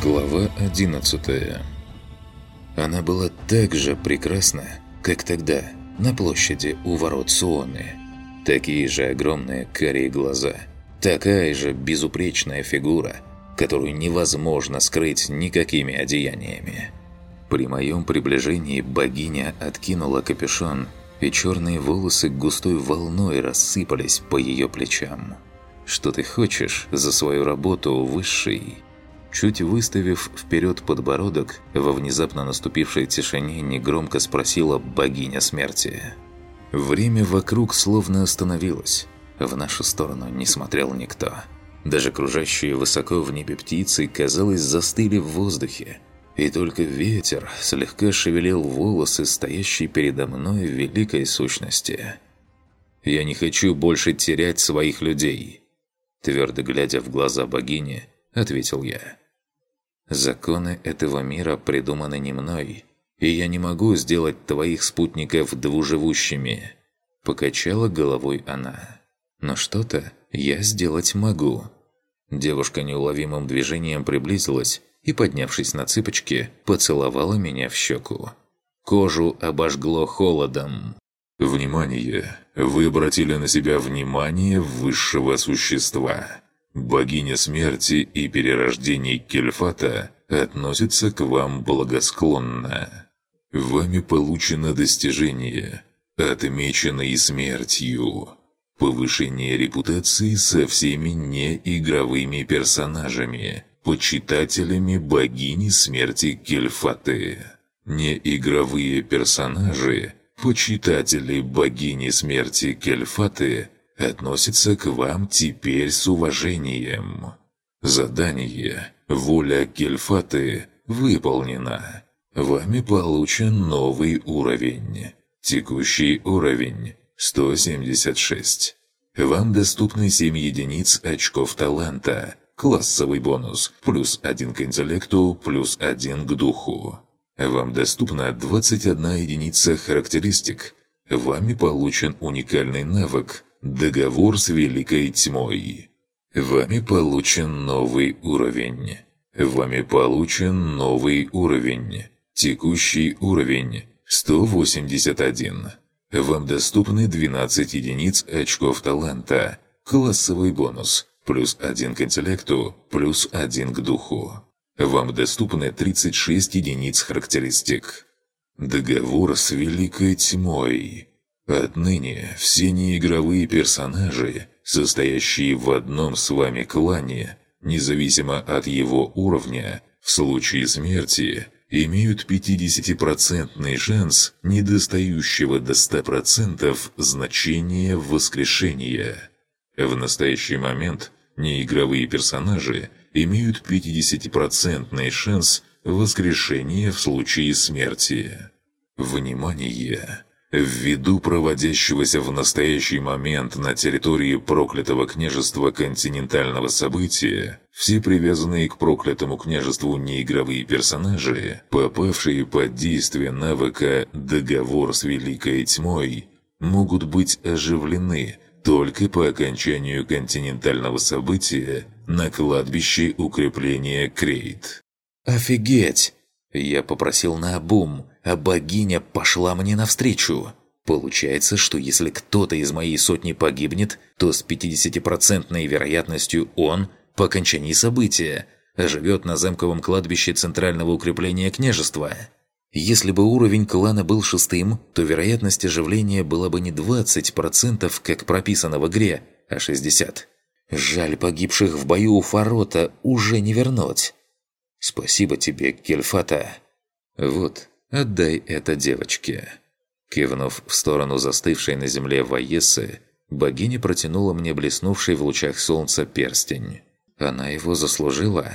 Глава 11 Она была так же прекрасна, как тогда, на площади у ворот Суоны. Такие же огромные карие глаза, такая же безупречная фигура, которую невозможно скрыть никакими одеяниями. При моем приближении богиня откинула капюшон, и черные волосы густой волной рассыпались по ее плечам. «Что ты хочешь за свою работу, высший?» Чуть выставив вперед подбородок, во внезапно наступившей тишине негромко спросила богиня смерти. Время вокруг словно остановилось. В нашу сторону не смотрел никто. Даже кружащие высоко в небе птицы, казалось, застыли в воздухе. И только ветер слегка шевелил волосы, стоящей передо мной великой сущности. «Я не хочу больше терять своих людей», твердо глядя в глаза богини, ответил я. Законы этого мира придуманы не мной, и я не могу сделать твоих спутников двуживущими. Покачала головой она. Но что-то я сделать могу. Девушка неуловимым движением приблизилась и, поднявшись на цыпочки, поцеловала меня в щеку. Кожу обожгло холодом. «Внимание! Вы обратили на себя внимание высшего существа. Богиня смерти и перерождений Кельфата относится к вам благосклонно. Вами получено достижение, отмеченное смертью. Повышение репутации со всеми неигровыми персонажами, почитателями богини смерти Кельфаты. Неигровые персонажи, почитатели богини смерти Кельфаты – относится к вам теперь с уважением. Задание «Воля Кельфаты» выполнено. Вами получен новый уровень. Текущий уровень – 176. Вам доступны 7 единиц очков таланта. Классовый бонус – плюс 1 к интеллекту, плюс 1 к духу. Вам доступна 21 единица характеристик. Вами получен уникальный навык Договор с Великой Тьмой. Вами получен новый уровень. Вами получен новый уровень. Текущий уровень 181. Вам доступны 12 единиц очков таланта. Классовый бонус. Плюс 1 к интеллекту, плюс 1 к духу. Вам доступны 36 единиц характеристик. Договор с Великой Тьмой. Отныне все неигровые персонажи, состоящие в одном с вами клане, независимо от его уровня, в случае смерти, имеют 50% шанс недостающего до 100% значения воскрешения. В настоящий момент неигровые персонажи имеют 50% шанс воскрешения в случае смерти. Внимание! Ввиду проводящегося в настоящий момент на территории проклятого княжества континентального события, все привязанные к проклятому княжеству неигровые персонажи, попавшие под действие навыка «Договор с Великой Тьмой», могут быть оживлены только по окончанию континентального события на кладбище укрепления Крейт. «Офигеть!» Я попросил на бум а богиня пошла мне навстречу. Получается, что если кто-то из моей сотни погибнет, то с 50% вероятностью он, по окончании события, живет на замковом кладбище центрального укрепления княжества. Если бы уровень клана был шестым, то вероятность оживления была бы не 20%, как прописано в игре, а 60%. Жаль, погибших в бою у Фарота уже не вернуть. Спасибо тебе, Кельфата. Вот, Отдай это девочке». Кивнув в сторону застывшей на земле Ваесы, богиня протянула мне блеснувший в лучах солнца перстень. Она его заслужила.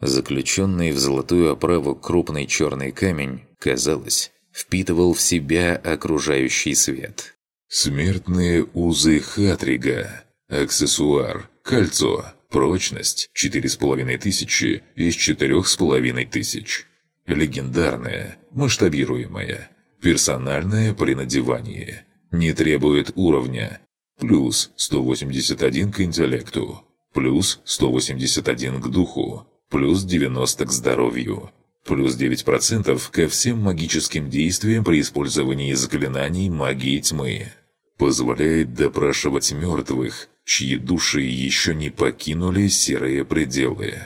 Заключенный в золотую оправу крупный черный камень, казалось, впитывал в себя окружающий свет. «Смертные узы Хатрига. Аксессуар. Кольцо. Прочность – четыре с половиной тысячи из четырех с половиной тысяч. Легендарное, масштабируемое, персональное при надевании. Не требует уровня. Плюс 181 к интеллекту. Плюс 181 к духу. плюс 90 к здоровью, плюс 9% ко всем магическим действиям при использовании заклинаний магии тьмы. Позволяет допрашивать мертвых, чьи души еще не покинули серые пределы.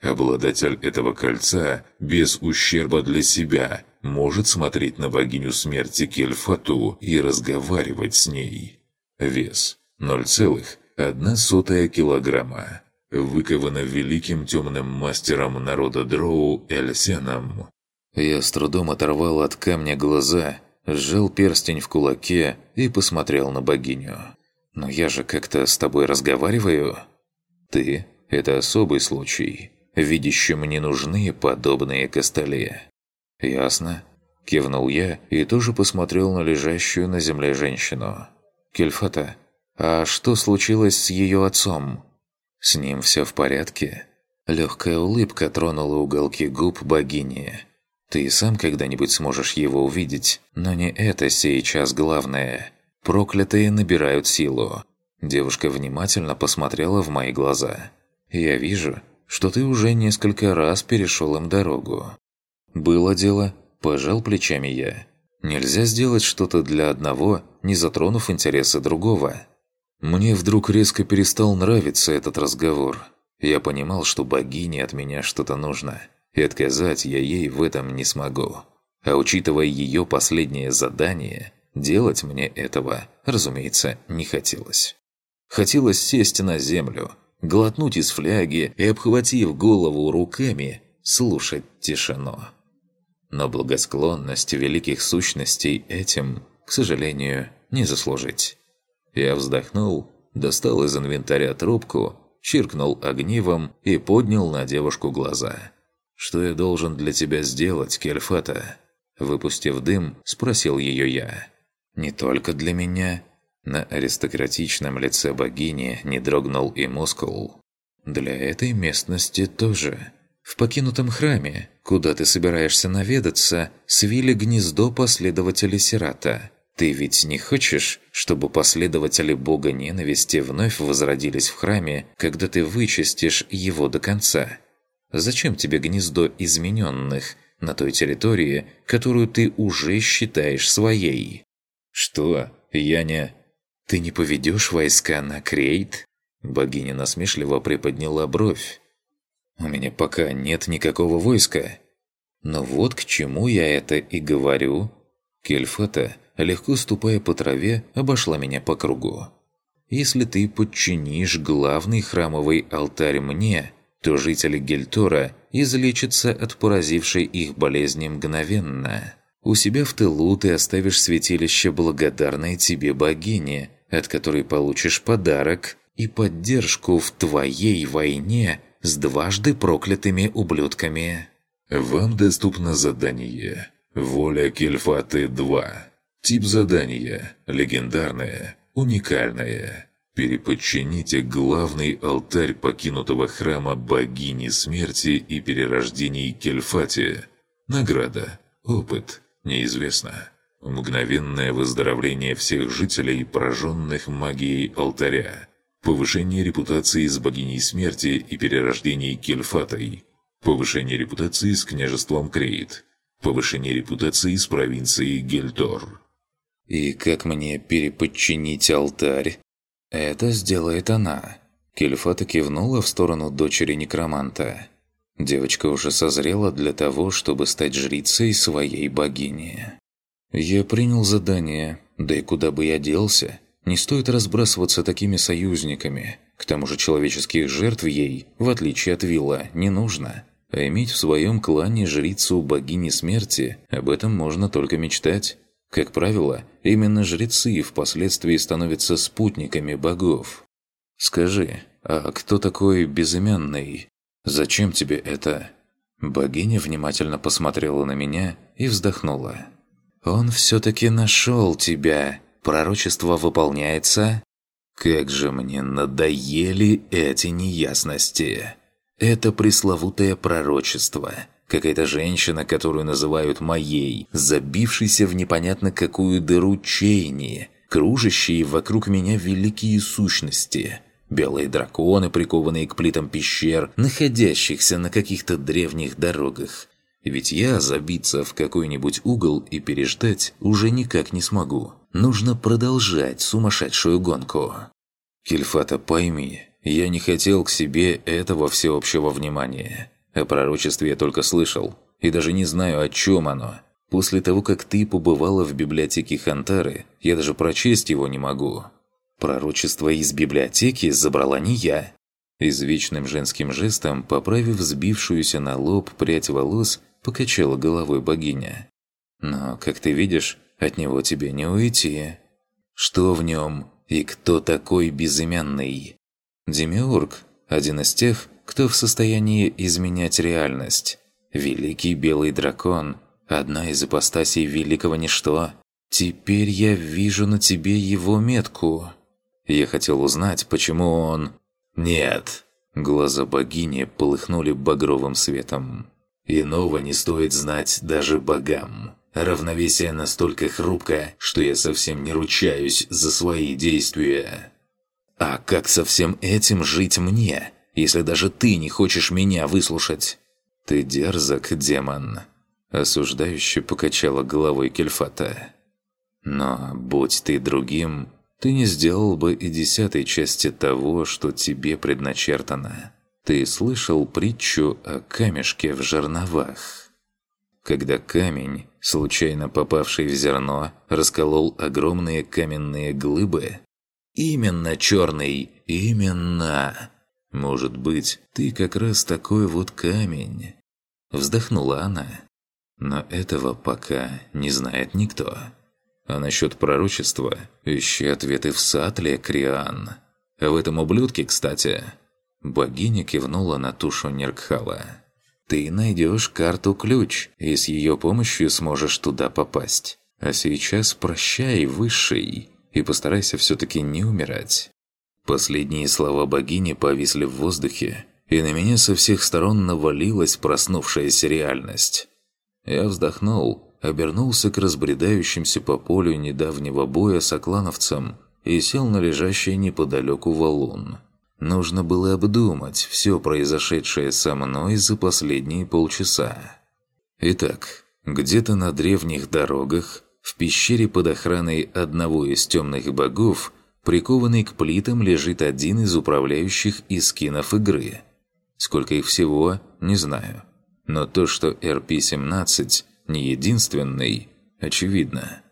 Обладатель этого кольца, без ущерба для себя, может смотреть на богиню смерти Кельфату и разговаривать с ней. Вес 0,1 килограмма. Выковано великим темным мастером народа Дроу Эльсеном. Я с трудом оторвал от камня глаза, сжал перстень в кулаке и посмотрел на богиню. «Но я же как-то с тобой разговариваю?» «Ты — это особый случай. Видящим не нужны подобные костыли». «Ясно», – кивнул я и тоже посмотрел на лежащую на земле женщину. «Кельфата, а что случилось с ее отцом?» «С ним все в порядке?» Легкая улыбка тронула уголки губ богини. «Ты сам когда-нибудь сможешь его увидеть, но не это сейчас главное. Проклятые набирают силу». Девушка внимательно посмотрела в мои глаза. «Я вижу, что ты уже несколько раз перешел им дорогу. «Было дело», – пожал плечами я. «Нельзя сделать что-то для одного, не затронув интересы другого». Мне вдруг резко перестал нравиться этот разговор. Я понимал, что богине от меня что-то нужно, и отказать я ей в этом не смогу. А учитывая ее последнее задание, делать мне этого, разумеется, не хотелось. Хотелось сесть на землю, глотнуть из фляги и, обхватив голову руками, слушать тишину. Но благосклонность великих сущностей этим, к сожалению, не заслужить. Я вздохнул, достал из инвентаря трубку, чиркнул огнивом и поднял на девушку глаза. «Что я должен для тебя сделать, Кельфата?» Выпустив дым, спросил ее я. «Не только для меня». На аристократичном лице богини не дрогнул и мускул. «Для этой местности тоже. В покинутом храме, куда ты собираешься наведаться, свили гнездо последователей Сирата. Ты ведь не хочешь, чтобы последователи бога ненависти вновь возродились в храме, когда ты вычистишь его до конца? Зачем тебе гнездо измененных на той территории, которую ты уже считаешь своей? Что, я не... Ты не поведешь войска на Крейт? Богиня насмешливо приподняла бровь. У меня пока нет никакого войска. Но вот к чему я это и говорю. Кельфата, легко ступая по траве, обошла меня по кругу. Если ты подчинишь главный храмовый алтарь мне, то жители Гельтора излечатся от поразившей их болезни мгновенно. У себя в тылу ты оставишь святилище благодарной тебе богине, от которой получишь подарок и поддержку в твоей войне с дважды проклятыми ублюдками. Вам доступно задание «Воля Кельфаты-2». Тип задания «Легендарное», «Уникальное». Переподчините главный алтарь покинутого храма богини смерти и перерождений Кельфати. Награда. Опыт. Неизвестно. Мгновенное выздоровление всех жителей, пораженных магией алтаря. Повышение репутации с богиней смерти и перерождений Кельфатой. Повышение репутации с княжеством Крейт. Повышение репутации с провинцией Гельтор. «И как мне переподчинить алтарь?» «Это сделает она». Кельфата кивнула в сторону дочери некроманта. Девочка уже созрела для того, чтобы стать жрицей своей богини. «Я принял задание, да и куда бы я делся?» Не стоит разбрасываться такими союзниками. К тому же человеческих жертв ей, в отличие от Вилла, не нужно. А иметь в своем клане жрицу богини смерти, об этом можно только мечтать. Как правило, именно жрецы впоследствии становятся спутниками богов. «Скажи, а кто такой безымянный? Зачем тебе это?» Богиня внимательно посмотрела на меня и вздохнула. «Он все-таки нашел тебя!» пророчество выполняется? Как же мне надоели эти неясности. Это пресловутое пророчество. Какая-то женщина, которую называют моей, забившейся в непонятно какую дыру чейни, кружащие вокруг меня великие сущности. Белые драконы, прикованные к плитам пещер, находящихся на каких-то древних дорогах. Ведь я забиться в какой-нибудь угол и переждать уже никак не смогу. Нужно продолжать сумасшедшую гонку. Кельфата, пойми, я не хотел к себе этого всеобщего внимания. О пророчестве я только слышал, и даже не знаю, о чем оно. После того, как ты побывала в библиотеке Хантары, я даже прочесть его не могу. Пророчество из библиотеки забрала не я. Извечным женским жестом, поправив сбившуюся на лоб прядь волос, покачала головой богиня. «Но, как ты видишь, от него тебе не уйти. Что в нем и кто такой безымянный?» Демиург – один из тех, кто в состоянии изменять реальность. Великий белый дракон – одна из ипостасей великого ничто. Теперь я вижу на тебе его метку. Я хотел узнать, почему он... Нет. Глаза богини полыхнули багровым светом. Иного не стоит знать даже богам. Равновесие настолько хрупкое, что я совсем не ручаюсь за свои действия. А как со всем этим жить мне, если даже ты не хочешь меня выслушать? Ты дерзок, демон. Осуждающе покачала головой Кельфата. Но, будь ты другим, ты не сделал бы и десятой части того, что тебе предначертано. Ты слышал притчу о камешке в жерновах? Когда камень, случайно попавший в зерно, расколол огромные каменные глыбы? Именно, черный, именно! Может быть, ты как раз такой вот камень? Вздохнула она. Но этого пока не знает никто. А насчет пророчества ищи ответы в Сатле, Криан. В этом ублюдке, кстати, Богиня кивнула на тушу Неркхала. «Ты найдешь карту-ключ, и с ее помощью сможешь туда попасть. А сейчас прощай, Высший, и постарайся все-таки не умирать». Последние слова богини повисли в воздухе, и на меня со всех сторон навалилась проснувшаяся реальность. Я вздохнул, обернулся к разбредающимся по полю недавнего боя соклановцам и сел на лежащий неподалеку валун. Нужно было обдумать все произошедшее со мной за последние полчаса. Итак, где-то на древних дорогах, в пещере под охраной одного из темных богов, прикованный к плитам лежит один из управляющих искинов игры. Сколько их всего, не знаю. Но то, что RP-17 не единственный, очевидно.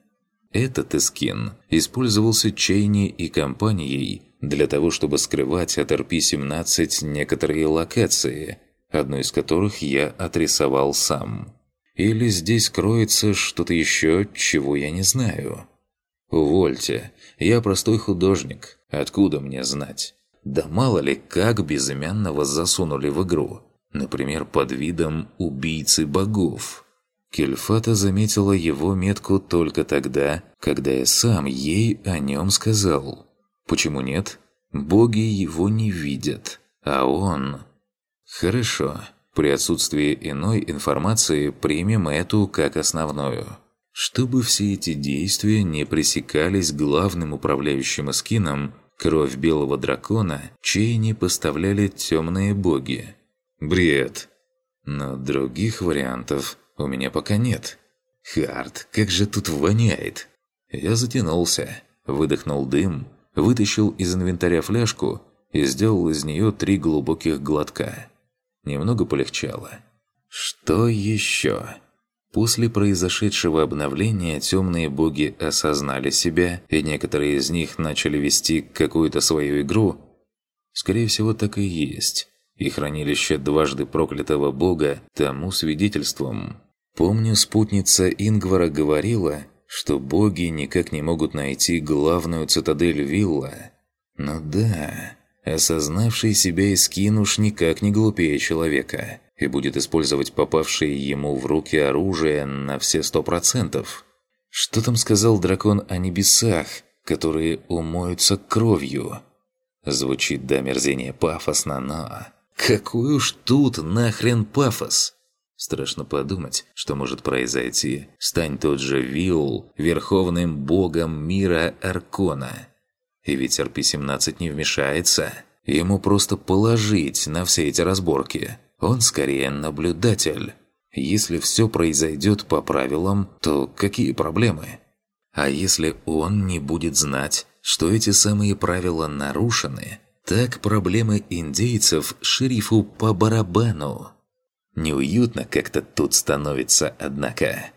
Этот искин использовался Чейни и компанией для того, чтобы скрывать от РП-17 некоторые локации, одну из которых я отрисовал сам. Или здесь кроется что-то еще, чего я не знаю? Увольте, я простой художник, откуда мне знать? Да мало ли, как безымянного засунули в игру. Например, под видом убийцы богов. Кельфата заметила его метку только тогда, когда я сам ей о нем сказал. Почему нет? Боги его не видят, а он... Хорошо, при отсутствии иной информации примем эту как основную. Чтобы все эти действия не пресекались главным управляющим эскином, кровь белого дракона, чей не поставляли темные боги. Бред. Но других вариантов у меня пока нет. Хард, как же тут воняет. Я затянулся, выдохнул дым, вытащил из инвентаря фляжку и сделал из нее три глубоких глотка. Немного полегчало. Что еще? После произошедшего обновления темные боги осознали себя, и некоторые из них начали вести какую-то свою игру. Скорее всего, так и есть. И хранилище дважды проклятого бога тому свидетельством. Помню, спутница Ингвара говорила, что боги никак не могут найти главную цитадель Вилла. Но да, осознавший себя Искин уж никак не глупее человека и будет использовать попавшее ему в руки оружие на все сто процентов. Что там сказал дракон о небесах, которые умоются кровью? Звучит до мерзения пафосно, но... Какой уж тут нахрен пафос? Страшно подумать, что может произойти. Стань тот же Виул верховным богом мира Аркона. И ведь РП-17 не вмешается. Ему просто положить на все эти разборки. Он скорее наблюдатель. Если все произойдет по правилам, то какие проблемы? А если он не будет знать, что эти самые правила нарушены, так проблемы индейцев шерифу по барабану. Неуютно как-то тут становится, однако.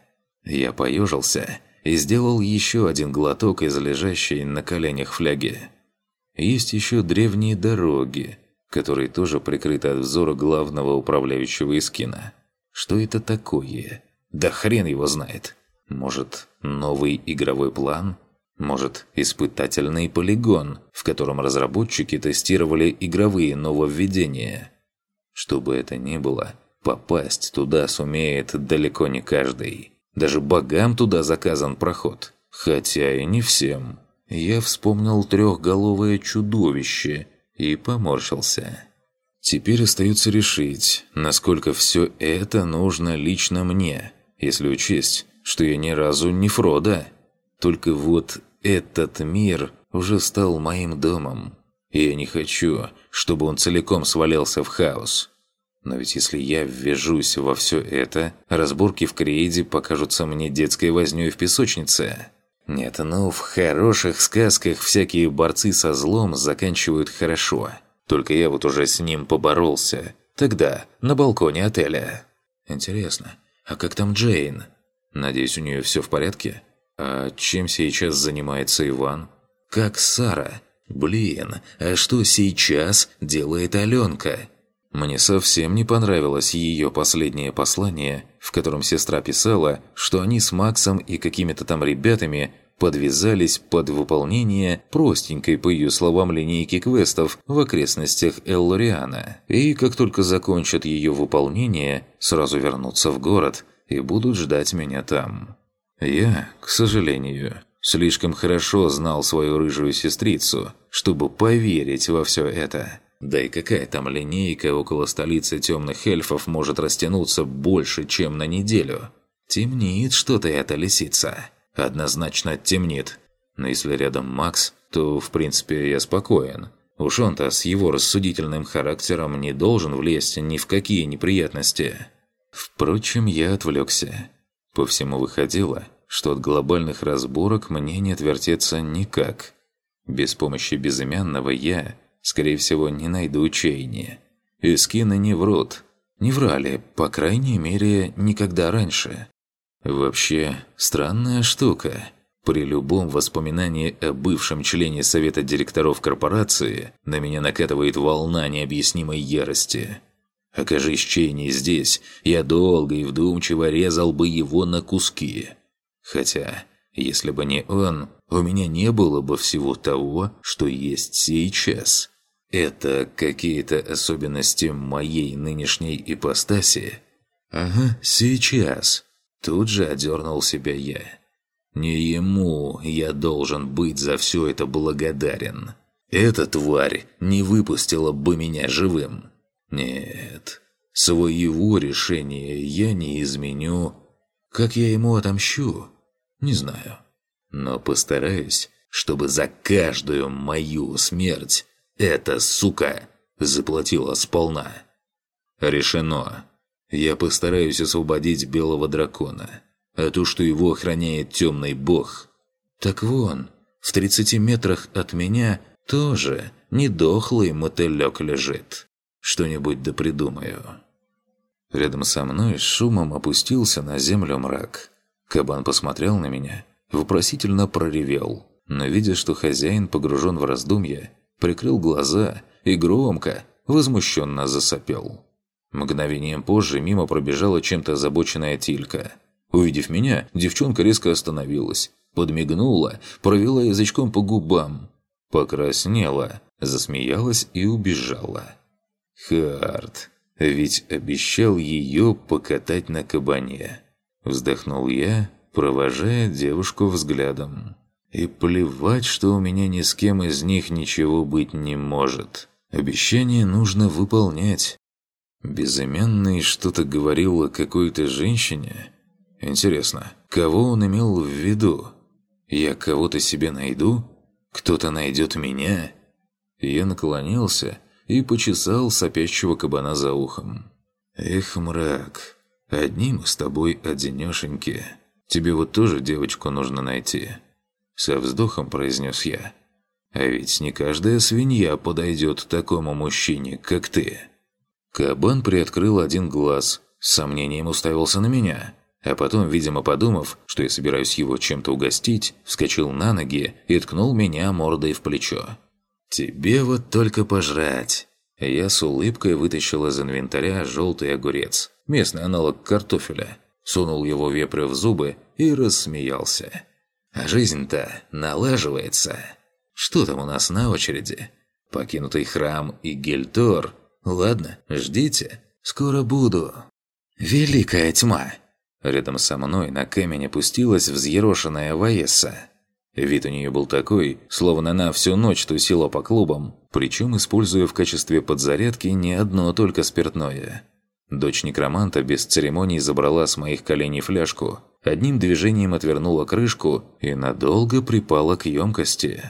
Я поежился и сделал еще один глоток из лежащей на коленях фляги. Есть еще древние дороги, которые тоже прикрыты от взора главного управляющего Искина. Что это такое? Да хрен его знает. Может, новый игровой план? Может, испытательный полигон, в котором разработчики тестировали игровые нововведения? Что бы это ни было, попасть туда сумеет далеко не каждый. Даже богам туда заказан проход. Хотя и не всем. Я вспомнил трехголовое чудовище и поморщился. Теперь остается решить, насколько все это нужно лично мне, если учесть, что я ни разу не Фрода. Только вот этот мир уже стал моим домом, и я не хочу, чтобы он целиком свалился в хаос. Но ведь если я ввяжусь во все это, разборки в Креиде покажутся мне детской вознёй в песочнице. Нет, ну, в хороших сказках всякие борцы со злом заканчивают хорошо. Только я вот уже с ним поборолся. Тогда, на балконе отеля. Интересно, а как там Джейн? Надеюсь, у нее все в порядке? А чем сейчас занимается Иван? Как Сара? Блин, а что сейчас делает Аленка? Мне совсем не понравилось ее последнее послание, в котором сестра писала, что они с Максом и какими-то там ребятами подвязались под выполнение простенькой, по ее словам, линейки квестов в окрестностях Эллориана. И как только закончат ее выполнение, сразу вернутся в город и будут ждать меня там. Я, к сожалению, слишком хорошо знал свою рыжую сестрицу, чтобы поверить во все это. Да и какая там линейка около столицы темных эльфов может растянуться больше, чем на неделю? Темнит что-то эта лисица. Однозначно темнит. Но если рядом Макс, то в принципе я спокоен. Уж он-то с его рассудительным характером не должен влезть ни в какие неприятности. Впрочем, я отвлекся. По всему выходило, что от глобальных разборок мне не отвертеться никак. Без помощи безымянного я скорее всего, не найду Чейни. Эскины не врут. Не врали, по крайней мере, никогда раньше. Вообще, странная штука. При любом воспоминании о бывшем члене совета директоров корпорации на меня накатывает волна необъяснимой ярости. Окажись Чейни здесь, я долго и вдумчиво резал бы его на куски. Хотя, если бы не он, у меня не было бы всего того, что есть сейчас. Это какие-то особенности моей нынешней ипостаси? Ага, сейчас. Тут же одернул себя я. Не ему я должен быть за все это благодарен. Эта тварь не выпустила бы меня живым. Нет, своего решения я не изменю. Как я ему отомщу? Не знаю. Но постараюсь, чтобы за каждую мою смерть эта сука заплатила сполна. Решено. Я постараюсь освободить белого дракона. А то, что его охраняет темный бог... Так вон, в 30 метрах от меня тоже недохлый мотылек лежит. Что-нибудь да придумаю. Рядом со мной шумом опустился на землю мрак. Кабан посмотрел на меня, вопросительно проревел, но видя, что хозяин погружен в раздумья, прикрыл глаза и громко, возмущенно засопел. Мгновением позже мимо пробежала чем-то озабоченная Тилька. Увидев меня, девчонка резко остановилась, подмигнула, провела язычком по губам, покраснела, засмеялась и убежала. Харт, ведь обещал ее покатать на кабане. Вздохнул я, провожая девушку взглядом. И плевать, что у меня ни с кем из них ничего быть не может. Обещание нужно выполнять. Безымянный что-то говорил о какой-то женщине. Интересно, кого он имел в виду? Я кого-то себе найду? Кто-то найдет меня?» Я наклонился и почесал сопящего кабана за ухом. «Эх, мрак, одни мы с тобой одинешеньки. Тебе вот тоже девочку нужно найти». Со вздохом произнес я. «А ведь не каждая свинья подойдет такому мужчине, как ты». Кабан приоткрыл один глаз, с сомнением уставился на меня, а потом, видимо подумав, что я собираюсь его чем-то угостить, вскочил на ноги и ткнул меня мордой в плечо. «Тебе вот только пожрать!» Я с улыбкой вытащил из инвентаря желтый огурец, местный аналог картофеля, сунул его вепрю в зубы и рассмеялся. «А жизнь-то налаживается. Что там у нас на очереди? Покинутый храм и Гельтор? Ладно, ждите, скоро буду». «Великая тьма!» Рядом со мной на камень опустилась взъерошенная Ваесса. Вид у нее был такой, словно она всю ночь тусила по клубам, причем используя в качестве подзарядки не одно только спиртное. Дочь некроманта без церемоний забрала с моих коленей фляжку, одним движением отвернула крышку и надолго припала к емкости.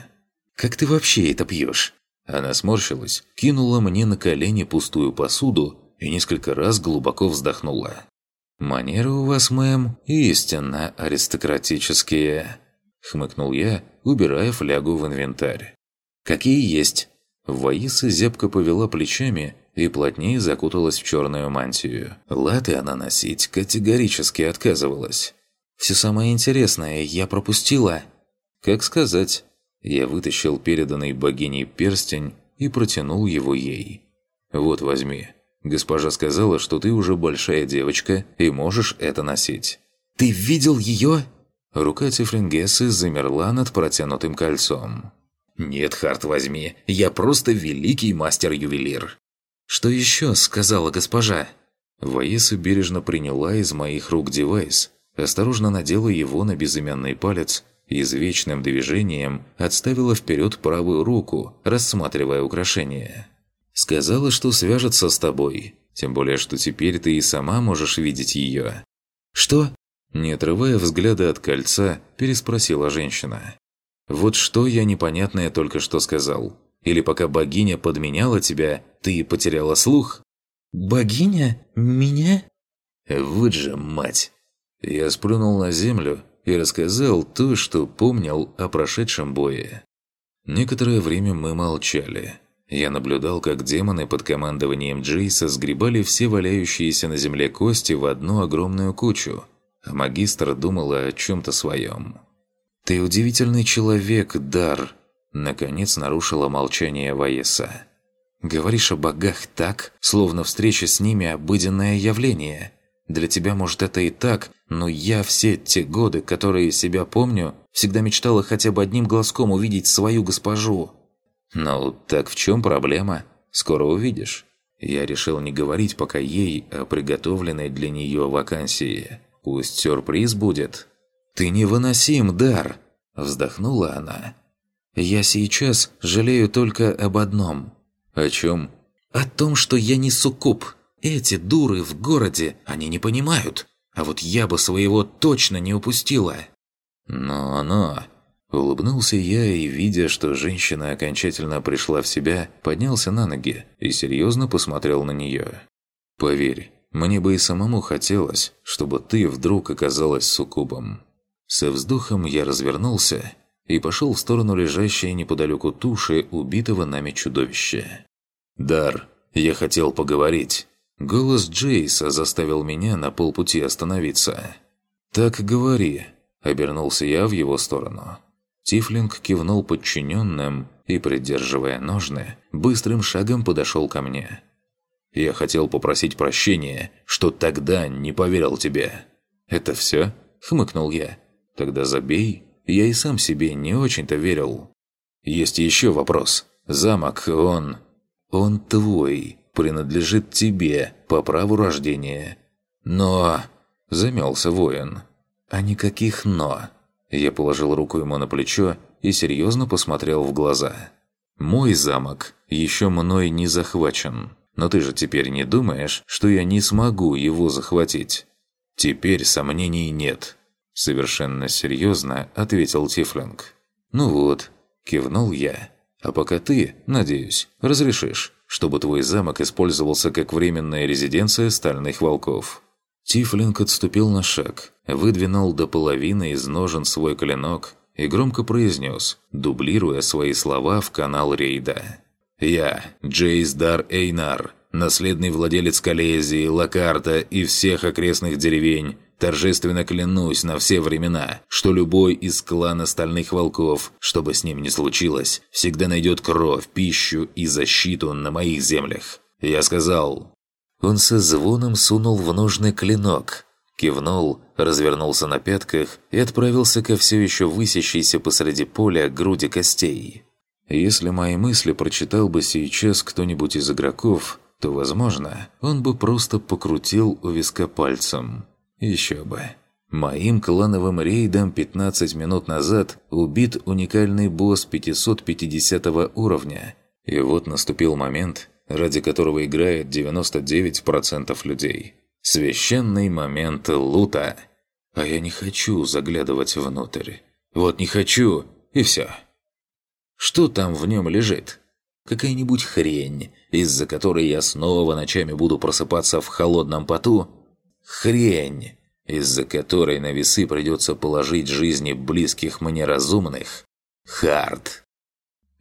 «Как ты вообще это пьешь?» Она сморщилась, кинула мне на колени пустую посуду и несколько раз глубоко вздохнула. «Манеры у вас, мэм, истинно аристократические», – хмыкнул я, убирая флягу в инвентарь. «Какие есть?» Ваиса зябко повела плечами и плотнее закуталась в черную мантию. Латы она носить категорически отказывалась. «Все самое интересное я пропустила». «Как сказать?» Я вытащил переданный богиней перстень и протянул его ей. «Вот возьми. Госпожа сказала, что ты уже большая девочка и можешь это носить». «Ты видел ее?» Рука Тифлингессы замерла над протянутым кольцом. «Нет, Харт, возьми, я просто великий мастер-ювелир». «Что еще?» – сказала госпожа. Ваеса бережно приняла из моих рук девайс, осторожно надела его на безымянный палец и с вечным движением отставила вперед правую руку, рассматривая украшение. «Сказала, что свяжется с тобой, тем более, что теперь ты и сама можешь видеть ее». «Что?» Не отрывая взгляда от кольца, переспросила женщина. «Вот что я непонятное только что сказал. Или пока богиня подменяла тебя, ты потеряла слух?» «Богиня? Меня?» «Вот же мать!» Я сплюнул на землю и рассказал то, что помнил о прошедшем бое. Некоторое время мы молчали. Я наблюдал, как демоны под командованием Джейса сгребали все валяющиеся на земле кости в одну огромную кучу – а магистр думала о чем-то своем. «Ты удивительный человек, Дар!» Наконец нарушила молчание Ваеса. «Говоришь о богах так, словно встреча с ними – обыденное явление. Для тебя, может, это и так, но я все те годы, которые себя помню, всегда мечтала хотя бы одним глазком увидеть свою госпожу». «Ну, так в чем проблема? Скоро увидишь». Я решил не говорить пока ей о приготовленной для нее вакансии. Пусть сюрприз будет. «Ты невыносим, Дар!» – вздохнула она. «Я сейчас жалею только об одном». «О чем?» «О том, что я не суккуб. Эти дуры в городе, они не понимают. А вот я бы своего точно не упустила». «Но-но...» Улыбнулся я и, видя, что женщина окончательно пришла в себя, поднялся на ноги и серьезно посмотрел на нее. «Поверь, мне бы и самому хотелось, чтобы ты вдруг оказалась суккубом». Со вздохом я развернулся и пошел в сторону лежащей неподалеку туши убитого нами чудовища. «Дар, я хотел поговорить». Голос Джейса заставил меня на полпути остановиться. «Так говори», — обернулся я в его сторону. Тифлинг кивнул подчиненным и, придерживая ножны, быстрым шагом подошел ко мне. Я хотел попросить прощения, что тогда не поверил тебе». «Это все?» – хмыкнул я. «Тогда забей. Я и сам себе не очень-то верил». «Есть еще вопрос. Замок, он...» «Он твой, принадлежит тебе по праву рождения». «Но...» – замялся воин. «А никаких «но». Я положил руку ему на плечо и серьезно посмотрел в глаза. «Мой замок еще мной не захвачен». Но ты же теперь не думаешь, что я не смогу его захватить? Теперь сомнений нет. Совершенно серьезно ответил Тифлинг. Ну вот, – кивнул я. «А пока ты, надеюсь, разрешишь, чтобы твой замок использовался как временная резиденция стальных волков». Тифлинг отступил на шаг, выдвинул до половины из ножен свой клинок и громко произнес, дублируя свои слова в канал рейда. «Я, Джейс Дар Эйнар, наследный владелец Калезии, Лакарта и всех окрестных деревень, торжественно клянусь на все времена, что любой из клана Стальных Волков, что бы с ним ни случилось, всегда найдет кровь, пищу и защиту на моих землях. Я сказал...» Он со звоном сунул в нужный клинок, кивнул, развернулся на пятках и отправился ко все еще высящейся посреди поля груди костей. Если мои мысли прочитал бы сейчас кто-нибудь из игроков, то, возможно, он бы просто покрутил у виска пальцем. Еще бы. Моим клановым рейдом 15 минут назад убит уникальный босс 550 уровня. И вот наступил момент, ради которого играет 99% людей. Священный момент лута. А я не хочу заглядывать внутрь. Вот не хочу, и все. Что там в нем лежит? Какая-нибудь хрень, из-за которой я снова ночами буду просыпаться в холодном поту? Хрень, из-за которой на весы придется положить жизни близких мне разумных? Хард.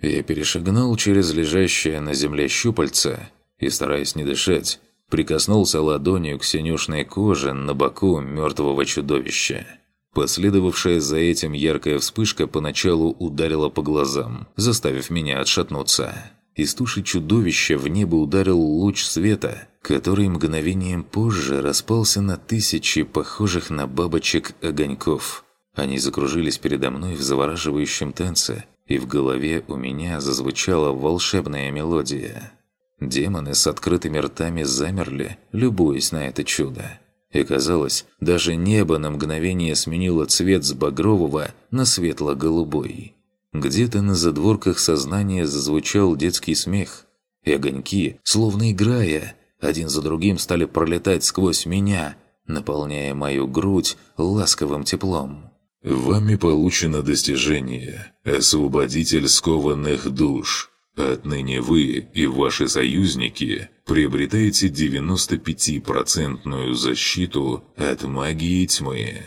Я перешагнул через лежащее на земле щупальце и, стараясь не дышать, прикоснулся ладонью к синюшной коже на боку мертвого чудовища. Последовавшая за этим яркая вспышка поначалу ударила по глазам, заставив меня отшатнуться. Из туши чудовища в небо ударил луч света, который мгновением позже распался на тысячи похожих на бабочек огоньков. Они закружились передо мной в завораживающем танце, и в голове у меня зазвучала волшебная мелодия. Демоны с открытыми ртами замерли, любуясь на это чудо. И казалось, даже небо на мгновение сменило цвет с багрового на светло-голубой. Где-то на задворках сознания зазвучал детский смех, и огоньки, словно играя, один за другим стали пролетать сквозь меня, наполняя мою грудь ласковым теплом. «Вами получено достижение «Освободитель скованных душ». Отныне вы и ваши союзники приобретаете 95% защиту от магии тьмы.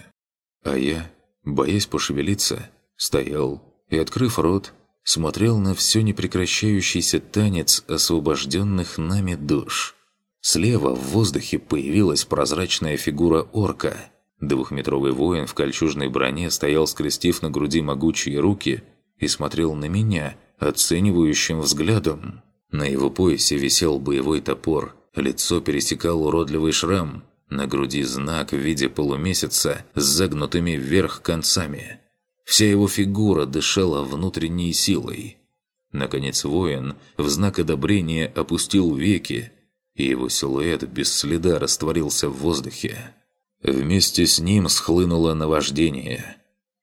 А я, боясь пошевелиться, стоял и, открыв рот, смотрел на все непрекращающийся танец освобожденных нами душ. Слева в воздухе появилась прозрачная фигура орка. Двухметровый воин в кольчужной броне стоял, скрестив на груди могучие руки, и смотрел на меня – оценивающим взглядом. На его поясе висел боевой топор, лицо пересекал уродливый шрам, на груди знак в виде полумесяца с загнутыми вверх концами. Вся его фигура дышала внутренней силой. Наконец воин в знак одобрения опустил веки, и его силуэт без следа растворился в воздухе. Вместе с ним схлынуло наваждение.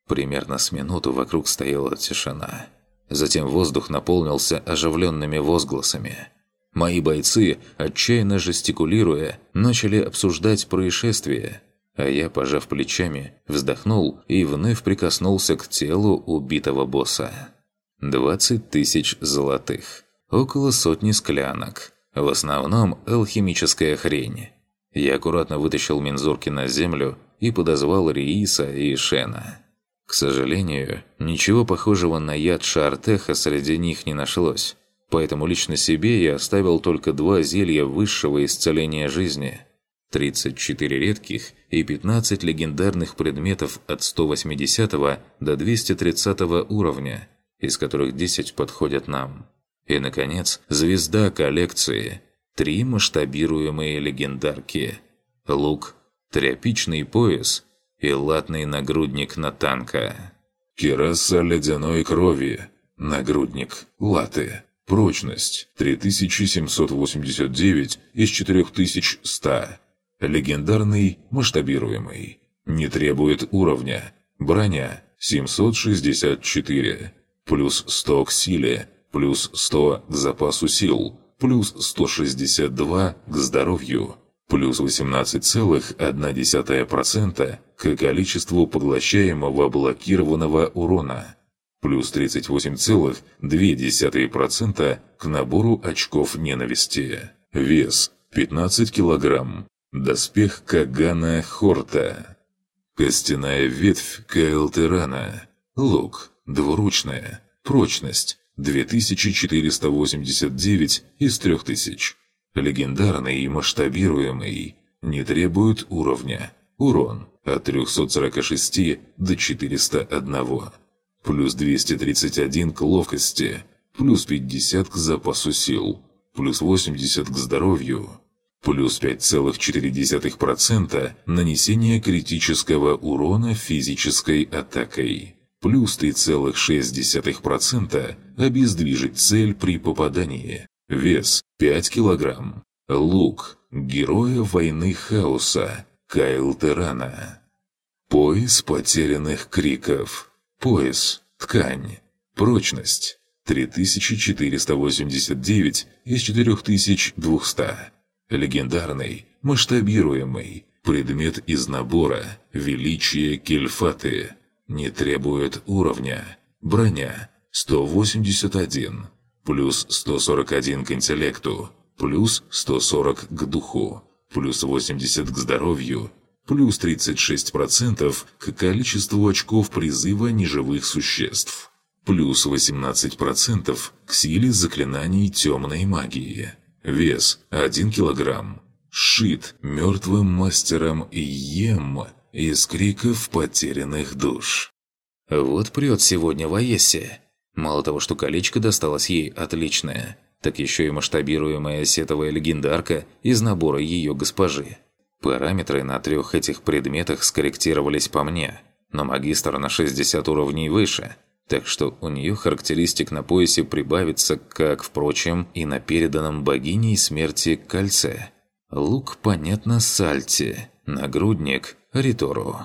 Примерно с минуту вокруг стояла тишина. Затем воздух наполнился оживленными возгласами. Мои бойцы, отчаянно жестикулируя, начали обсуждать происшествие, а я, пожав плечами, вздохнул и вновь прикоснулся к телу убитого босса. Двадцать тысяч золотых. Около сотни склянок. В основном алхимическая хрень. Я аккуратно вытащил мензурки на землю и подозвал Рииса и Шена. К сожалению, ничего похожего на яд Шартеха среди них не нашлось, поэтому лично себе я оставил только два зелья высшего исцеления жизни. 34 редких и 15 легендарных предметов от 180 до 230 уровня, из которых 10 подходят нам. И, наконец, звезда коллекции. Три масштабируемые легендарки. Лук, тряпичный пояс – и латный нагрудник на танка. Кераса ледяной крови. Нагрудник. Латы. Прочность 3789 из 4100. Легендарный, масштабируемый. Не требует уровня. Броня 764. Плюс 100 к силе. Плюс 100 к запасу сил. Плюс 162 к здоровью плюс 18,1% к количеству поглощаемого блокированного урона. плюс 38,2% к набору очков ненависти. Вес 15 килограмм. Доспех Кагана Хорта. Костяная ветвь Каэлтерана. Лук. Двуручная. Прочность. 2489 из 3000. Легендарный и масштабируемый. Не требует уровня. Урон от 346 до 401. Плюс 231 к ловкости. Плюс 50 к запасу сил. Плюс 80 к здоровью. Плюс 5,4% нанесения критического урона физической атакой. Плюс 3,6% обездвижить цель при попадании. Вес 5 кг. Лук. Героя войны хаоса. Кайл Терана. Пояс потерянных криков. Пояс. Ткань. Прочность. 3489 из 4200. Легендарный, масштабируемый. Предмет из набора. Величие Кельфаты. Не требует уровня. Броня. 181. Плюс 141 к интеллекту. Плюс 140 к духу плюс 80 к здоровью, плюс 36% к количеству очков призыва неживых существ, плюс 18% к силе заклинаний темной магии. Вес 1 килограмм. Шит мертвым мастером Ем из криков потерянных душ. Вот прет сегодня в Аессе. Мало того, что колечко досталось ей отличное – так еще и масштабируемая сетовая легендарка из набора ее госпожи. Параметры на трех этих предметах скорректировались по мне, но магистр на 60 уровней выше, так что у нее характеристик на поясе прибавится, как, впрочем, и на переданном богиней смерти кольце. Лук, понятно, сальти, нагрудник – ритору.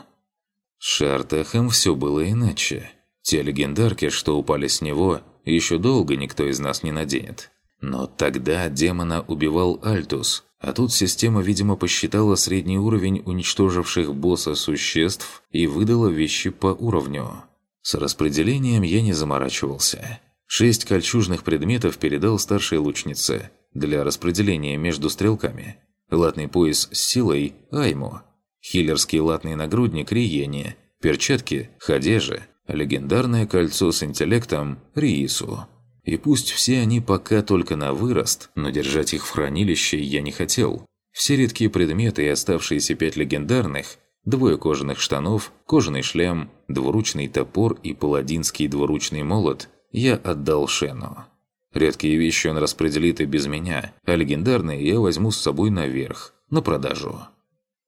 С Шартахом все было иначе. Те легендарки, что упали с него, еще долго никто из нас не наденет. Но тогда демона убивал Альтус, а тут система, видимо, посчитала средний уровень уничтоживших босса существ и выдала вещи по уровню. С распределением я не заморачивался. Шесть кольчужных предметов передал старшей лучнице для распределения между стрелками. Латный пояс с силой – Айму. Хиллерский латный нагрудник – Риене. Перчатки – Хадеже. Легендарное кольцо с интеллектом – Риису. И пусть все они пока только на вырост, но держать их в хранилище я не хотел. Все редкие предметы и оставшиеся пять легендарных – двое кожаных штанов, кожаный шлем, двуручный топор и паладинский двуручный молот – я отдал Шену. Редкие вещи он распределит и без меня, а легендарные я возьму с собой наверх, на продажу.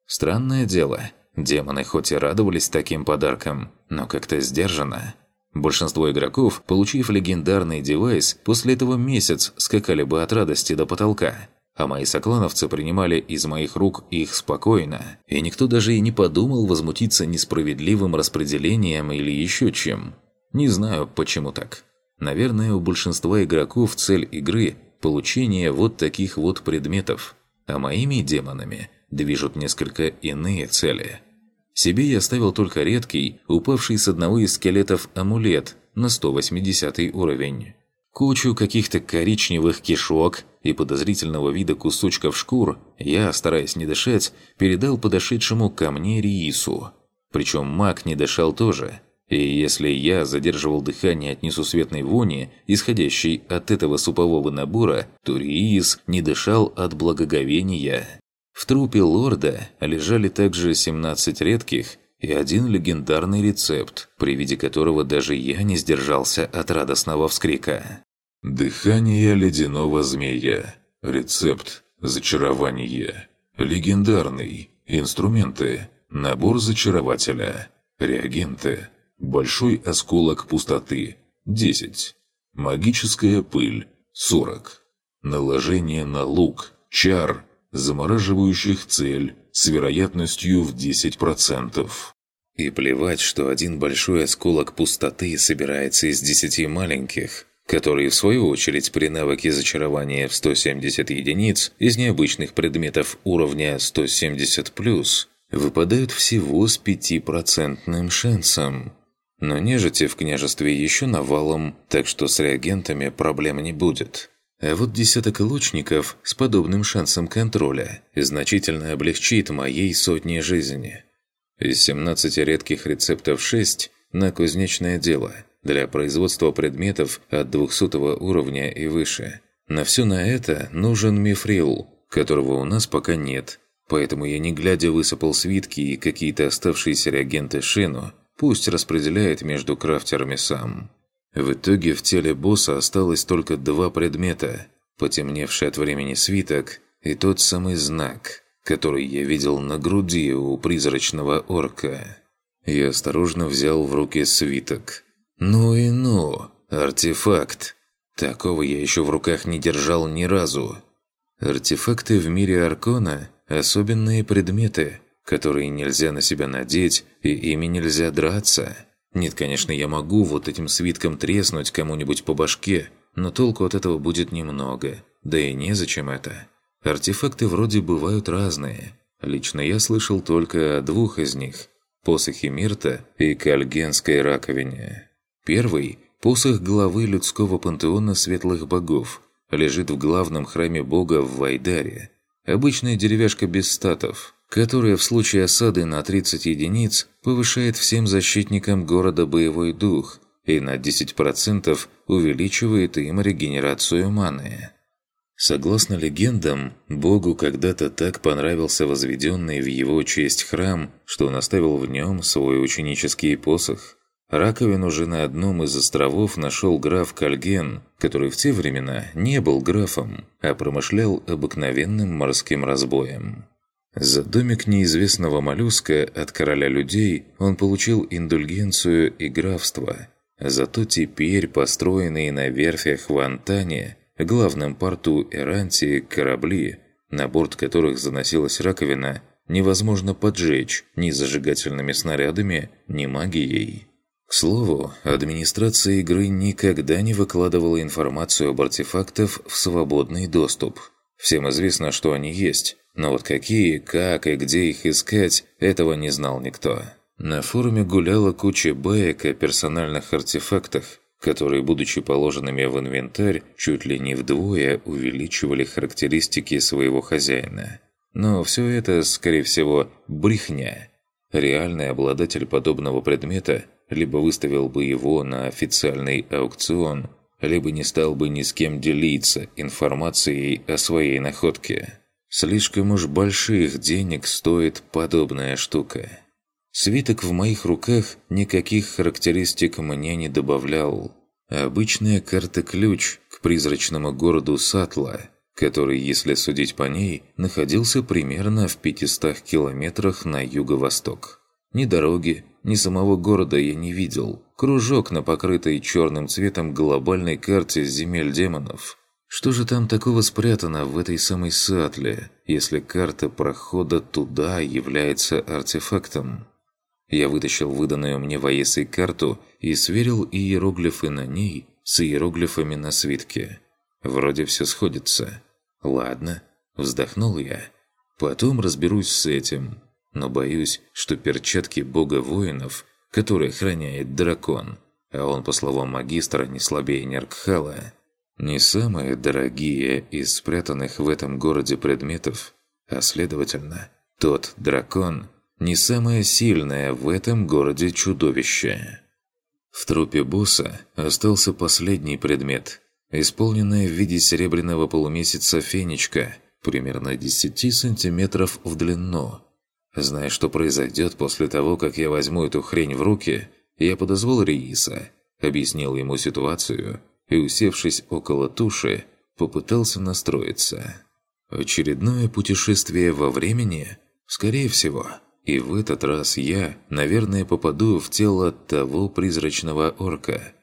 Странное дело, демоны хоть и радовались таким подаркам, но как-то сдержанно – Большинство игроков, получив легендарный девайс, после этого месяц скакали бы от радости до потолка. А мои соклановцы принимали из моих рук их спокойно, и никто даже и не подумал возмутиться несправедливым распределением или еще чем. Не знаю, почему так. Наверное, у большинства игроков цель игры – получение вот таких вот предметов, а моими демонами движут несколько иные цели – себе я оставил только редкий, упавший с одного из скелетов амулет на 180 уровень. Кучу каких-то коричневых кишок и подозрительного вида кусочков шкур я, стараясь не дышать, передал подошедшему ко мне Риису. Причем маг не дышал тоже. И если я задерживал дыхание от несусветной вони, исходящей от этого супового набора, то Риис не дышал от благоговения. В трупе лорда лежали также 17 редких и один легендарный рецепт, при виде которого даже я не сдержался от радостного вскрика. «Дыхание ледяного змея. Рецепт. Зачарование. Легендарный. Инструменты. Набор зачарователя. Реагенты. Большой осколок пустоты. 10. Магическая пыль. 40. Наложение на лук. Чар замораживающих цель с вероятностью в 10%. И плевать, что один большой осколок пустоты собирается из десяти маленьких, которые в свою очередь при навыке зачарования в 170 единиц из необычных предметов уровня 170+, выпадают всего с 5% шансом. Но нежити в княжестве еще навалом, так что с реагентами проблем не будет. А вот десяток лучников с подобным шансом контроля значительно облегчит моей сотни жизни. Из 17 редких рецептов 6 на кузнечное дело для производства предметов от 200 уровня и выше. На все на это нужен мифрил, которого у нас пока нет, поэтому я не глядя высыпал свитки и какие-то оставшиеся реагенты Шину, пусть распределяет между крафтерами сам. В итоге в теле босса осталось только два предмета – потемневший от времени свиток и тот самый знак, который я видел на груди у призрачного орка. Я осторожно взял в руки свиток. Ну и ну, артефакт. Такого я еще в руках не держал ни разу. Артефакты в мире Аркона – особенные предметы, которые нельзя на себя надеть, и ими нельзя драться. Нет, конечно, я могу вот этим свитком треснуть кому-нибудь по башке, но толку от этого будет немного. Да и незачем это. Артефакты вроде бывают разные. Лично я слышал только о двух из них – посохе Мирта и Кальгенской раковине. Первый – посох главы людского пантеона светлых богов, лежит в главном храме бога в Вайдаре. Обычная деревяшка без статов – которая в случае осады на 30 единиц повышает всем защитникам города боевой дух и на 10% увеличивает им регенерацию маны. Согласно легендам, Богу когда-то так понравился возведенный в его честь храм, что он оставил в нем свой ученический посох. Раковину же на одном из островов нашел граф Кальген, который в те времена не был графом, а промышлял обыкновенным морским разбоем. За домик неизвестного моллюска от короля людей он получил индульгенцию и графство. Зато теперь построенные на верфях в Антане, главном порту Эрантии, корабли, на борт которых заносилась раковина, невозможно поджечь ни зажигательными снарядами, ни магией. К слову, администрация игры никогда не выкладывала информацию об артефактах в свободный доступ. Всем известно, что они есть, но вот какие, как и где их искать, этого не знал никто. На форуме гуляла куча баек о персональных артефактах, которые, будучи положенными в инвентарь, чуть ли не вдвое увеличивали характеристики своего хозяина. Но все это, скорее всего, брехня. Реальный обладатель подобного предмета либо выставил бы его на официальный аукцион, либо не стал бы ни с кем делиться информацией о своей находке. Слишком уж больших денег стоит подобная штука. Свиток в моих руках никаких характеристик мне не добавлял. Обычная карта-ключ к призрачному городу Сатла, который, если судить по ней, находился примерно в 500 километрах на юго-восток. Ни дороги, ни самого города я не видел. Кружок на покрытой черным цветом глобальной карте земель демонов – что же там такого спрятано в этой самой Сатле, если карта прохода туда является артефактом? Я вытащил выданную мне Ваесой карту и сверил иероглифы на ней с иероглифами на свитке. Вроде все сходится. Ладно, вздохнул я. Потом разберусь с этим. Но боюсь, что перчатки бога воинов, которые охраняет дракон, а он, по словам магистра, не слабее Неркхала, не самые дорогие из спрятанных в этом городе предметов, а следовательно, тот дракон не самое сильное в этом городе чудовище. В трупе босса остался последний предмет, исполненная в виде серебряного полумесяца фенечка, примерно 10 сантиметров в длину. Зная, что произойдет после того, как я возьму эту хрень в руки, я подозвал Рииса, объяснил ему ситуацию – и, усевшись около туши, попытался настроиться. Очередное путешествие во времени? Скорее всего. И в этот раз я, наверное, попаду в тело того призрачного орка.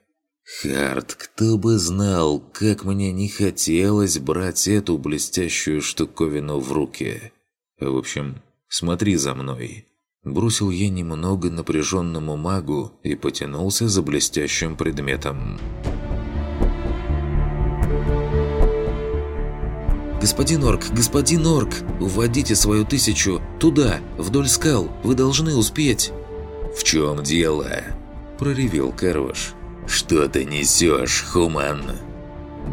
Харт, кто бы знал, как мне не хотелось брать эту блестящую штуковину в руки. В общем, смотри за мной. Бросил я немного напряженному магу и потянулся за блестящим предметом. «Господин Орк, господин Орк, уводите свою тысячу туда, вдоль скал, вы должны успеть!» «В чем дело?» проревел Карош. «Что ты несешь, Хуман?»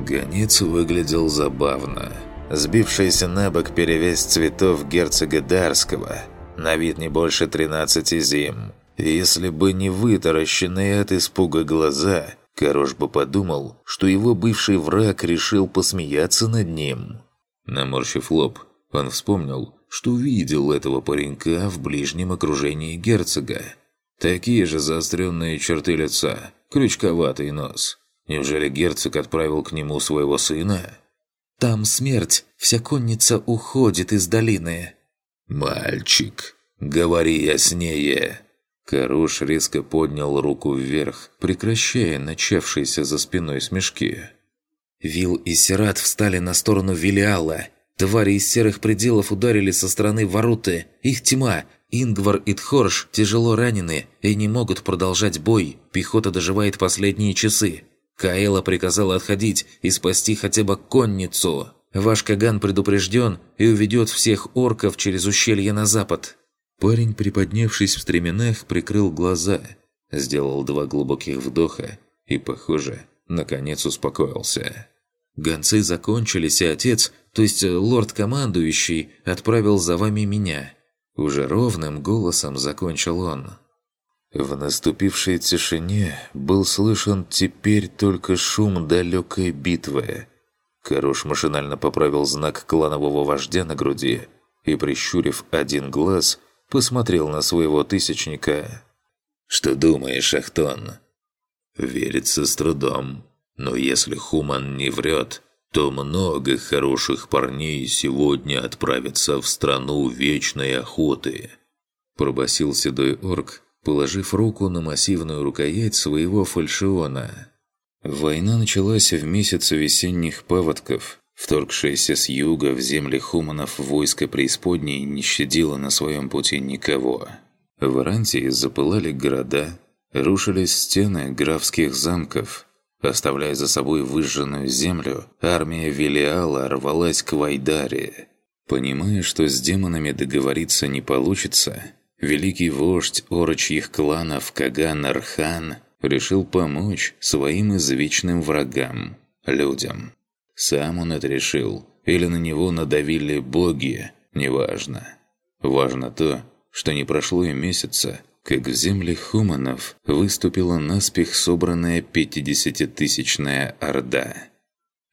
Гонец выглядел забавно. Сбившийся на бок перевес цветов герцога Дарского, на вид не больше 13 зим. Если бы не вытаращенные от испуга глаза, Корош бы подумал, что его бывший враг решил посмеяться над ним. Наморщив лоб, он вспомнил, что видел этого паренька в ближнем окружении герцога. Такие же заостренные черты лица, крючковатый нос. Неужели герцог отправил к нему своего сына? «Там смерть, вся конница уходит из долины». «Мальчик, говори яснее!» Каруш резко поднял руку вверх, прекращая начавшиеся за спиной смешки. Вил и Сират встали на сторону Велиала. Твари из серых пределов ударили со стороны Варуты. Их тьма. Ингвар и Тхорш тяжело ранены и не могут продолжать бой. Пехота доживает последние часы. Каэла приказала отходить и спасти хотя бы конницу. Ваш Каган предупрежден и уведет всех орков через ущелье на запад. Парень, приподнявшись в стременах, прикрыл глаза, сделал два глубоких вдоха и, похоже, наконец успокоился. «Гонцы закончились, и отец, то есть лорд-командующий, отправил за вами меня». Уже ровным голосом закончил он. В наступившей тишине был слышен теперь только шум далекой битвы. Корош машинально поправил знак кланового вождя на груди и, прищурив один глаз, посмотрел на своего тысячника. «Что думаешь, Ахтон?» «Верится с трудом. Но если Хуман не врет, то много хороших парней сегодня отправятся в страну вечной охоты», пробасил седой орк, положив руку на массивную рукоять своего фальшиона. Война началась в месяц весенних паводков, Вторгшееся с юга в земли хуманов войско преисподней не щадило на своем пути никого. В Арантии запылали города, рушились стены графских замков. Оставляя за собой выжженную землю, армия Велиала рвалась к Вайдаре. Понимая, что с демонами договориться не получится, великий вождь орочьих кланов Каган Архан решил помочь своим извечным врагам – людям. Сам он это решил, или на него надавили боги, неважно. Важно то, что не прошло и месяца, как в земли хуманов выступила наспех собранная пятидесятитысячная орда.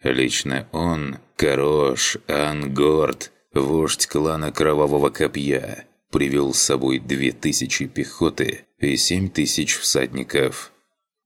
Лично он, Корош Ангорд, вождь клана Кровавого Копья, привел с собой две тысячи пехоты и семь тысяч всадников.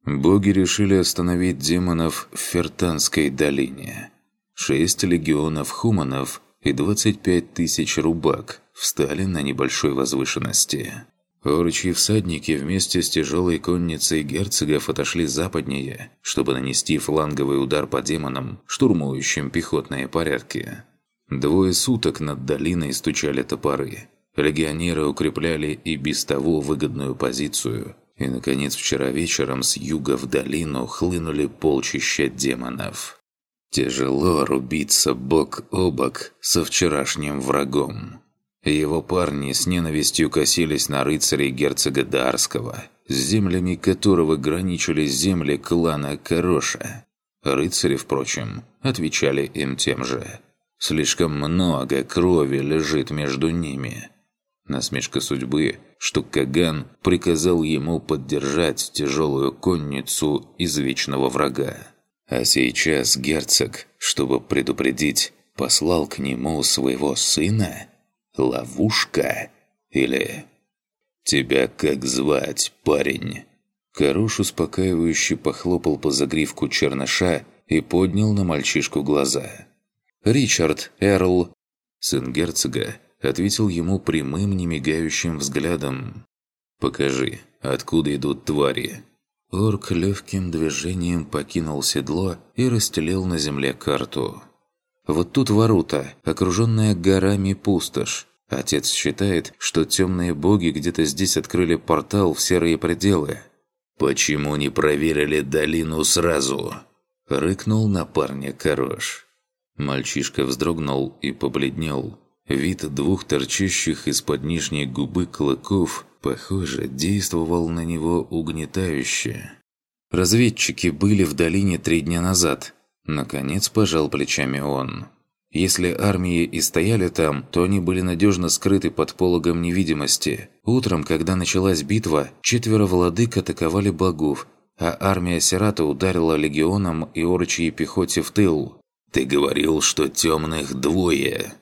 Боги решили остановить демонов в Фертанской долине. Шесть легионов хуманов и 25 тысяч рубак встали на небольшой возвышенности. Орочьи всадники вместе с тяжелой конницей герцогов отошли западнее, чтобы нанести фланговый удар по демонам, штурмующим пехотные порядки. Двое суток над долиной стучали топоры. Легионеры укрепляли и без того выгодную позицию. И, наконец, вчера вечером с юга в долину хлынули полчища демонов. Тяжело рубиться бок о бок со вчерашним врагом. Его парни с ненавистью косились на рыцарей герцога Дарского, с землями которого граничили земли клана Короша. Рыцари, впрочем, отвечали им тем же. Слишком много крови лежит между ними. Насмешка судьбы, что Каган приказал ему поддержать тяжелую конницу из вечного врага. А сейчас герцог, чтобы предупредить, послал к нему своего сына? Ловушка? Или... «Тебя как звать, парень?» Каруш успокаивающе похлопал по загривку черныша и поднял на мальчишку глаза. «Ричард, Эрл...» Сын герцога ответил ему прямым, немигающим взглядом. «Покажи, откуда идут твари?» Орк легким движением покинул седло и расстелил на земле карту. Вот тут ворота, окруженная горами пустошь. Отец считает, что темные боги где-то здесь открыли портал в серые пределы. «Почему не проверили долину сразу?» Рыкнул на парня Корош. Мальчишка вздрогнул и побледнел. Вид двух торчащих из-под нижней губы клыков, похоже, действовал на него угнетающе. «Разведчики были в долине три дня назад», – наконец пожал плечами он. Если армии и стояли там, то они были надежно скрыты под пологом невидимости. Утром, когда началась битва, четверо владык атаковали богов, а армия Сирата ударила легионам и орочьей пехоте в тыл. «Ты говорил, что темных двое!»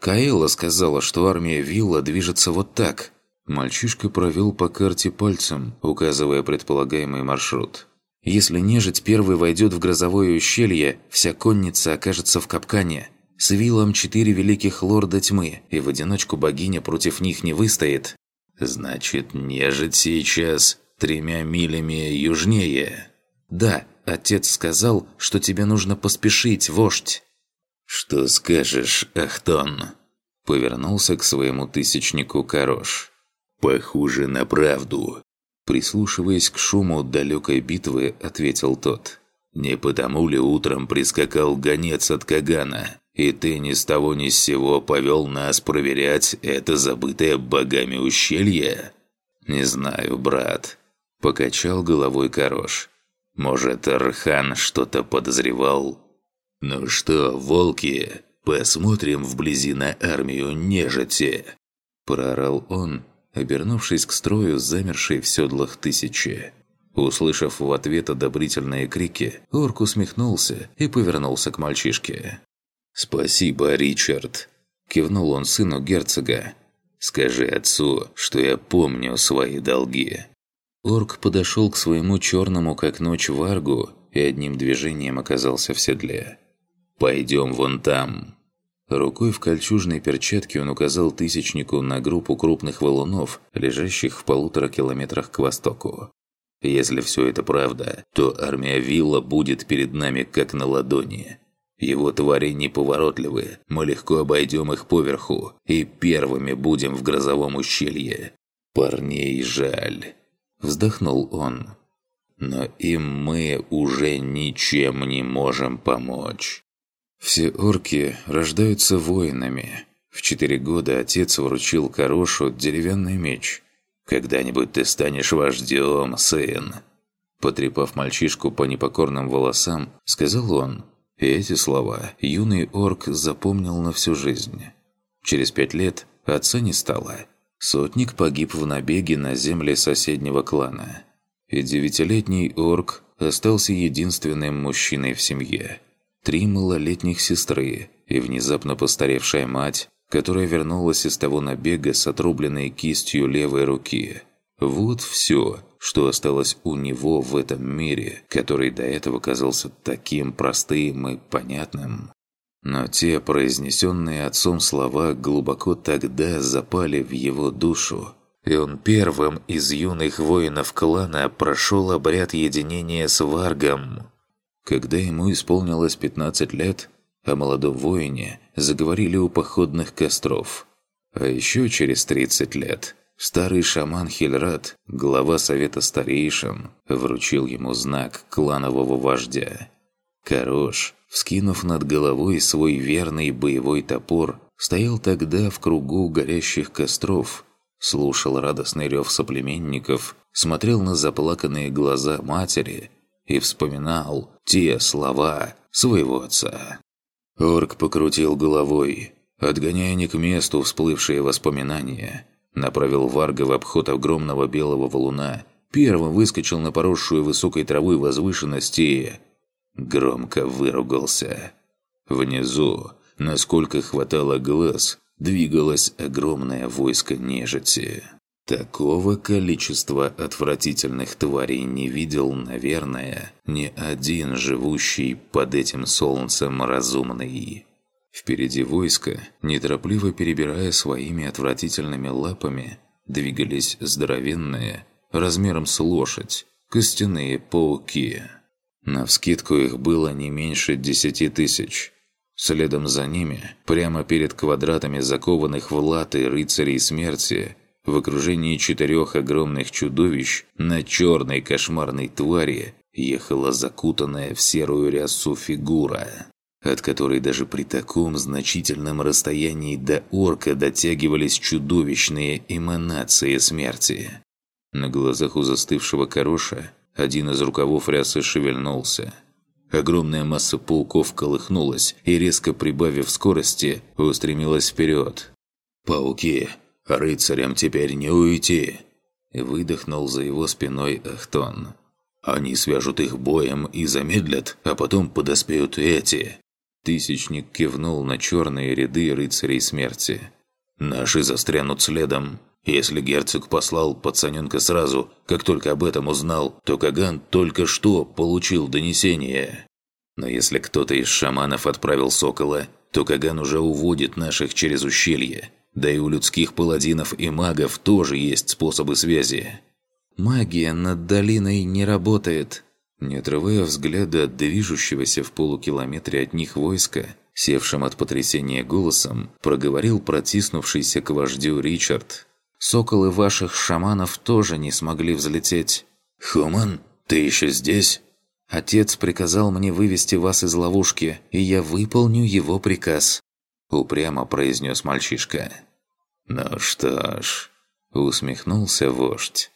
Каэла сказала, что армия Вилла движется вот так. Мальчишка провел по карте пальцем, указывая предполагаемый маршрут. Если нежить первый войдет в грозовое ущелье, вся конница окажется в капкане – с вилом четыре великих лорда тьмы, и в одиночку богиня против них не выстоит. Значит, нежить сейчас тремя милями южнее. Да, отец сказал, что тебе нужно поспешить, вождь. Что скажешь, Ахтон? Повернулся к своему тысячнику Корош. Похоже на правду. Прислушиваясь к шуму далекой битвы, ответил тот. Не потому ли утром прискакал гонец от Кагана? И ты ни с того ни с сего повел нас проверять это забытое богами ущелье? Не знаю, брат. Покачал головой Корош. Может, Архан что-то подозревал? Ну что, волки, посмотрим вблизи на армию нежити. Проорал он, обернувшись к строю, замершей в седлах тысячи. Услышав в ответ одобрительные крики, орк усмехнулся и повернулся к мальчишке. «Спасибо, Ричард!» – кивнул он сыну герцога. «Скажи отцу, что я помню свои долги». Орк подошел к своему черному как ночь варгу и одним движением оказался в седле. «Пойдем вон там». Рукой в кольчужной перчатке он указал тысячнику на группу крупных валунов, лежащих в полутора километрах к востоку. «Если все это правда, то армия Вилла будет перед нами как на ладони. Его твари неповоротливы, мы легко обойдем их поверху и первыми будем в грозовом ущелье. Парней жаль. Вздохнул он. Но им мы уже ничем не можем помочь. Все орки рождаются воинами. В четыре года отец вручил Корошу деревянный меч. «Когда-нибудь ты станешь вождем, сын!» Потрепав мальчишку по непокорным волосам, сказал он – и эти слова юный орк запомнил на всю жизнь. Через пять лет отца не стало. Сотник погиб в набеге на земли соседнего клана. И девятилетний орк остался единственным мужчиной в семье. Три малолетних сестры и внезапно постаревшая мать, которая вернулась из того набега с отрубленной кистью левой руки. Вот все, что осталось у него в этом мире, который до этого казался таким простым и понятным. Но те произнесенные отцом слова глубоко тогда запали в его душу, и он первым из юных воинов клана прошел обряд единения с Варгом. Когда ему исполнилось 15 лет, о молодом воине заговорили у походных костров. А еще через 30 лет Старый шаман Хильрат, глава совета старейшин, вручил ему знак кланового вождя. Корош, вскинув над головой свой верный боевой топор, стоял тогда в кругу горящих костров, слушал радостный рев соплеменников, смотрел на заплаканные глаза матери и вспоминал те слова своего отца. Орк покрутил головой, отгоняя не к месту всплывшие воспоминания – Направил Варга в обход огромного белого валуна. Первым выскочил на поросшую высокой травой возвышенность и... Громко выругался. Внизу, насколько хватало глаз, двигалось огромное войско нежити. Такого количества отвратительных тварей не видел, наверное, ни один живущий под этим солнцем разумный. Впереди войска, неторопливо перебирая своими отвратительными лапами, двигались здоровенные, размером с лошадь, костяные пауки. Навскидку их было не меньше десяти тысяч. Следом за ними, прямо перед квадратами закованных в латы рыцарей смерти, в окружении четырех огромных чудовищ на черной кошмарной твари ехала закутанная в серую рясу фигура. от которой даже при таком значительном расстоянии до орка дотягивались чудовищные эманации смерти. На глазах у застывшего короша один из рукавов рясы шевельнулся. Огромная масса пауков колыхнулась и, резко прибавив скорости, устремилась вперед. «Пауки! Рыцарям теперь не уйти!» Выдохнул за его спиной Ахтон. «Они свяжут их боем и замедлят, а потом подоспеют эти!» Тысячник кивнул на черные ряды рыцарей смерти. «Наши застрянут следом. Если герцог послал пацаненка сразу, как только об этом узнал, то Каган только что получил донесение. Но если кто-то из шаманов отправил сокола, то Каган уже уводит наших через ущелье. Да и у людских паладинов и магов тоже есть способы связи. «Магия над долиной не работает», не отрывая взгляда от движущегося в полукилометре от них войска, севшим от потрясения голосом, проговорил протиснувшийся к вождю Ричард. «Соколы ваших шаманов тоже не смогли взлететь». «Хуман, ты еще здесь?» «Отец приказал мне вывести вас из ловушки, и я выполню его приказ», — упрямо произнес мальчишка. «Ну что ж», — усмехнулся вождь.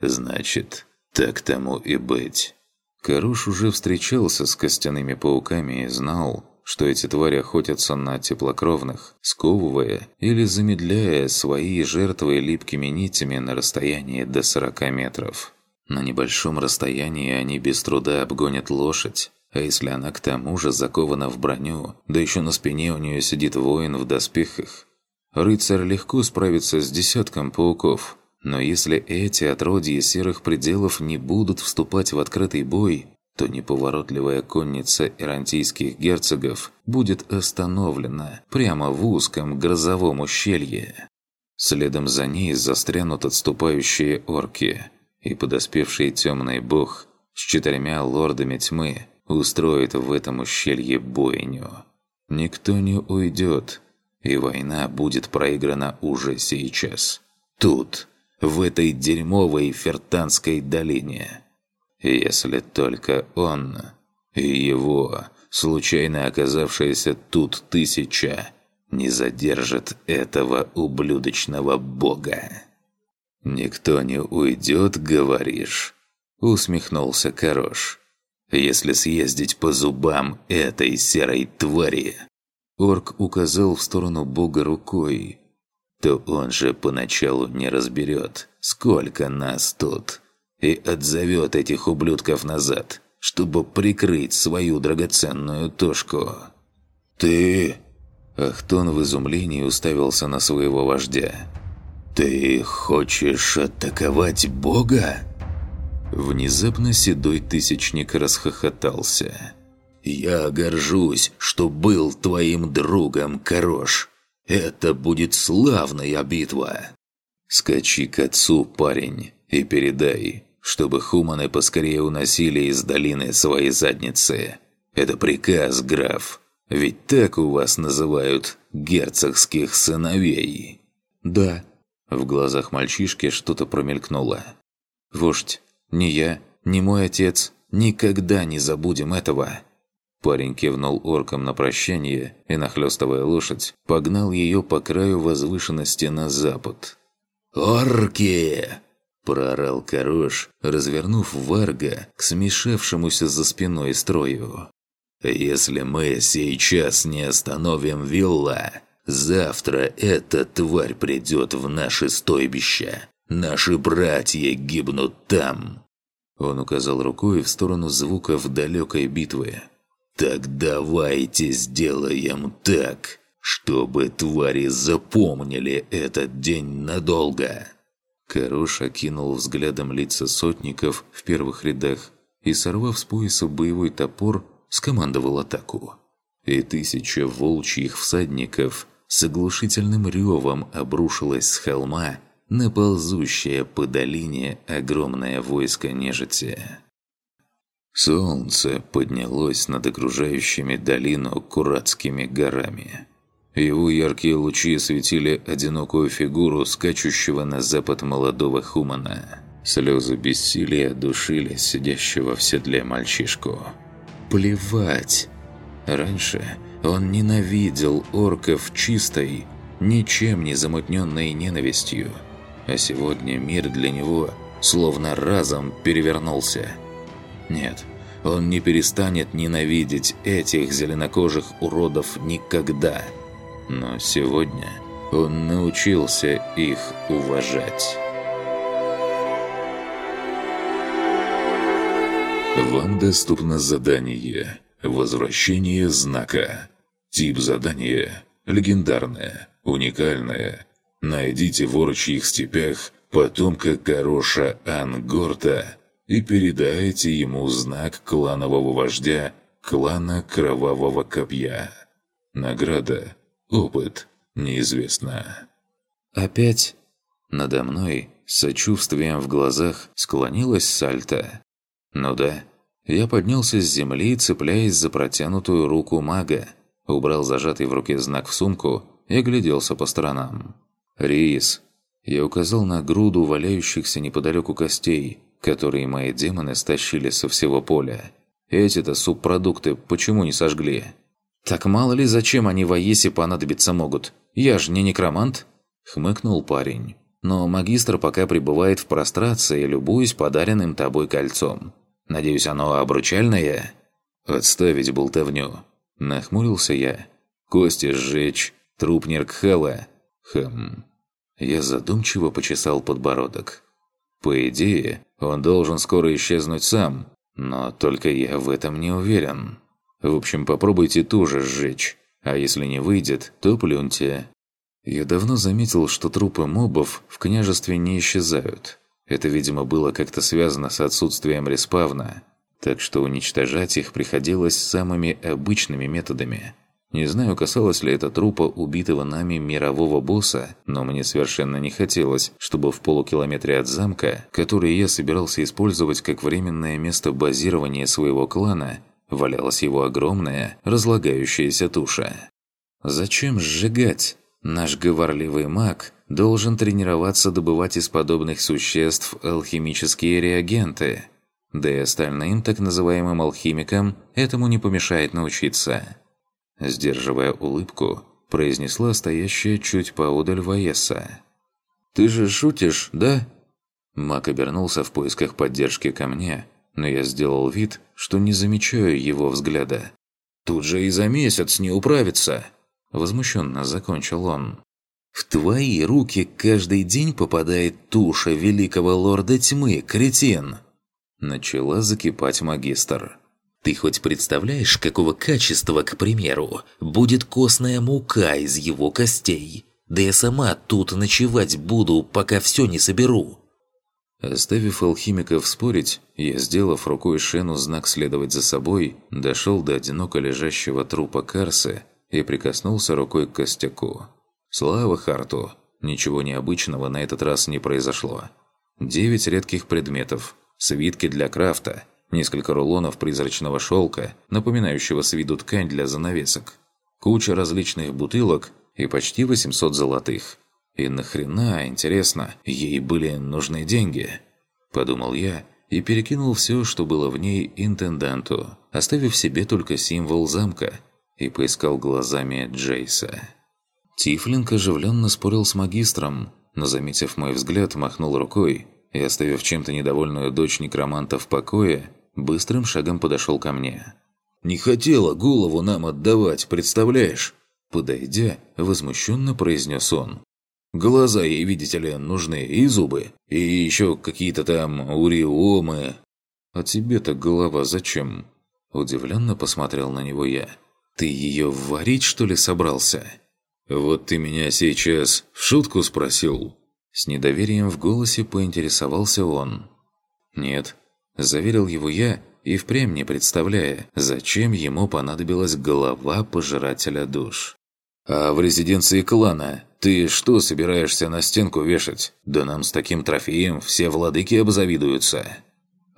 «Значит, так тому и быть». Каруш уже встречался с костяными пауками и знал, что эти твари охотятся на теплокровных, сковывая или замедляя свои жертвы липкими нитями на расстоянии до 40 метров. На небольшом расстоянии они без труда обгонят лошадь, а если она к тому же закована в броню, да еще на спине у нее сидит воин в доспехах, рыцарь легко справится с десятком пауков – но если эти отродья серых пределов не будут вступать в открытый бой, то неповоротливая конница ирантийских герцогов будет остановлена прямо в узком грозовом ущелье. Следом за ней застрянут отступающие орки, и подоспевший темный бог с четырьмя лордами тьмы устроит в этом ущелье бойню. Никто не уйдет, и война будет проиграна уже сейчас. Тут, в этой дерьмовой Фертанской долине. Если только он и его, случайно оказавшаяся тут тысяча, не задержит этого ублюдочного бога. «Никто не уйдет, говоришь?» – усмехнулся Корош. «Если съездить по зубам этой серой твари...» Орк указал в сторону бога рукой, то он же поначалу не разберет, сколько нас тут, и отзовет этих ублюдков назад, чтобы прикрыть свою драгоценную тушку. «Ты...» Ахтон в изумлении уставился на своего вождя. «Ты хочешь атаковать Бога?» Внезапно седой тысячник расхохотался. «Я горжусь, что был твоим другом, Корош. Это будет славная битва. Скачи к отцу, парень, и передай, чтобы хуманы поскорее уносили из долины свои задницы. Это приказ, граф. Ведь так у вас называют герцогских сыновей. Да. В глазах мальчишки что-то промелькнуло. Вождь, ни я, ни мой отец никогда не забудем этого. Парень кивнул оркам на прощание и, нахлёстывая лошадь, погнал ее по краю возвышенности на запад. «Орки!» – проорал Корош, развернув Варга к смешавшемуся за спиной строю. «Если мы сейчас не остановим Вилла, завтра эта тварь придет в наше стойбище. Наши братья гибнут там!» Он указал рукой в сторону звуков далекой битвы. Так давайте сделаем так, чтобы твари запомнили этот день надолго. Каруш окинул взглядом лица сотников в первых рядах и, сорвав с пояса боевой топор, скомандовал атаку. И тысяча волчьих всадников с оглушительным ревом обрушилась с холма на ползущее по долине огромное войско нежити. Солнце поднялось над окружающими долину Куратскими горами. Его яркие лучи светили одинокую фигуру скачущего на запад молодого хумана. Слезы бессилия душили сидящего в седле мальчишку. «Плевать!» Раньше он ненавидел орков чистой, ничем не замутненной ненавистью. А сегодня мир для него словно разом перевернулся. Нет, он не перестанет ненавидеть этих зеленокожих уродов никогда. Но сегодня он научился их уважать. Вам доступно задание «Возвращение знака». Тип задания «Легендарное», «Уникальное». Найдите в орочьих степях потомка Гороша Ангорта и передайте ему знак кланового вождя клана Кровавого Копья. Награда «Опыт» неизвестна. Опять надо мной с сочувствием в глазах склонилась Сальта. Ну да, я поднялся с земли, цепляясь за протянутую руку мага, убрал зажатый в руке знак в сумку и огляделся по сторонам. «Рис!» Я указал на груду валяющихся неподалеку костей, которые мои демоны стащили со всего поля. Эти-то субпродукты почему не сожгли? «Так мало ли, зачем они в Аесе понадобиться могут? Я же не некромант!» Хмыкнул парень. «Но магистр пока пребывает в прострации, любуясь подаренным тобой кольцом. Надеюсь, оно обручальное?» «Отставить болтовню». Нахмурился я. «Кости сжечь, труп Неркхела». Хм... Я задумчиво почесал подбородок. По идее, он должен скоро исчезнуть сам, но только я в этом не уверен. В общем, попробуйте тоже сжечь, а если не выйдет, то плюньте. Я давно заметил, что трупы мобов в княжестве не исчезают. Это, видимо, было как-то связано с отсутствием респавна, так что уничтожать их приходилось самыми обычными методами. Не знаю, касалось ли это трупа убитого нами мирового босса, но мне совершенно не хотелось, чтобы в полукилометре от замка, который я собирался использовать как временное место базирования своего клана, валялась его огромная, разлагающаяся туша. Зачем сжигать? Наш говорливый маг должен тренироваться добывать из подобных существ алхимические реагенты. Да и остальным так называемым алхимикам этому не помешает научиться. Сдерживая улыбку, произнесла стоящая чуть поодаль Ваесса. «Ты же шутишь, да?» Мак обернулся в поисках поддержки ко мне, но я сделал вид, что не замечаю его взгляда. «Тут же и за месяц не управиться!» Возмущенно закончил он. В твои руки каждый день попадает туша великого лорда тьмы, кретин!» Начала закипать магистр. «Ты хоть представляешь, какого качества, к примеру, будет костная мука из его костей? Да я сама тут ночевать буду, пока все не соберу!» Оставив алхимиков спорить, я, сделав рукой Шену знак следовать за собой, дошел до одиноко лежащего трупа Карсы и прикоснулся рукой к костяку. Слава Харту! Ничего необычного на этот раз не произошло. Девять редких предметов, свитки для крафта, несколько рулонов призрачного шелка, напоминающего с виду ткань для занавесок, куча различных бутылок и почти 800 золотых. И нахрена, интересно, ей были нужны деньги? Подумал я и перекинул все, что было в ней, интенданту, оставив себе только символ замка, и поискал глазами Джейса. Тифлинг оживленно спорил с магистром, но, заметив мой взгляд, махнул рукой и, оставив чем-то недовольную дочь некроманта в покое, быстрым шагом подошел ко мне. «Не хотела голову нам отдавать, представляешь?» Подойдя, возмущенно произнес он. «Глаза ей, видите ли, нужны, и зубы, и еще какие-то там уриомы». «А тебе-то голова зачем?» Удивленно посмотрел на него я. «Ты ее варить, что ли, собрался?» «Вот ты меня сейчас в шутку спросил?» С недоверием в голосе поинтересовался он. «Нет», – заверил его я и впрямь не представляя, зачем ему понадобилась голова пожирателя душ. «А в резиденции клана ты что собираешься на стенку вешать? Да нам с таким трофеем все владыки обзавидуются».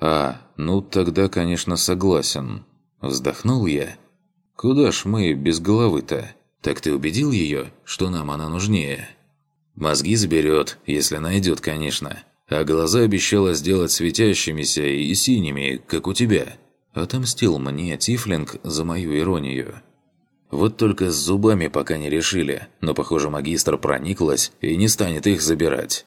«А, ну тогда, конечно, согласен». Вздохнул я. «Куда ж мы без головы-то?» «Так ты убедил ее, что нам она нужнее?» «Мозги заберет, если найдет, конечно. А глаза обещала сделать светящимися и синими, как у тебя. Отомстил мне Тифлинг за мою иронию. Вот только с зубами пока не решили, но, похоже, магистр прониклась и не станет их забирать.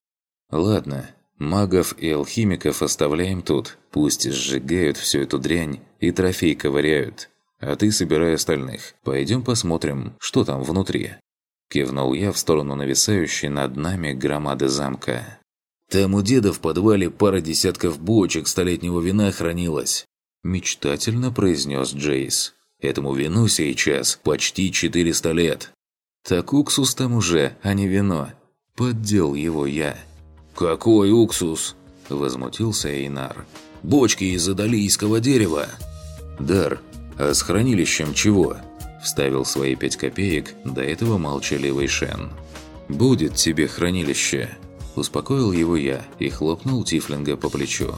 Ладно, магов и алхимиков оставляем тут, пусть сжигают всю эту дрянь и трофей ковыряют. А ты собирай остальных. Пойдем посмотрим, что там внутри. Кивнул я в сторону нависающей над нами громады замка. Там у деда в подвале пара десятков бочек столетнего вина хранилась. Мечтательно произнес Джейс. Этому вину сейчас почти 400 лет. Так уксус там уже, а не вино. Поддел его я. «Какой уксус?» – возмутился Эйнар. «Бочки из адалийского дерева!» «Дар, а с хранилищем чего?» – вставил свои пять копеек до этого молчаливый Шен. «Будет тебе хранилище!» – успокоил его я и хлопнул Тифлинга по плечу.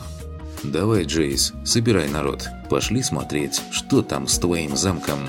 «Давай, Джейс, собирай народ. Пошли смотреть, что там с твоим замком».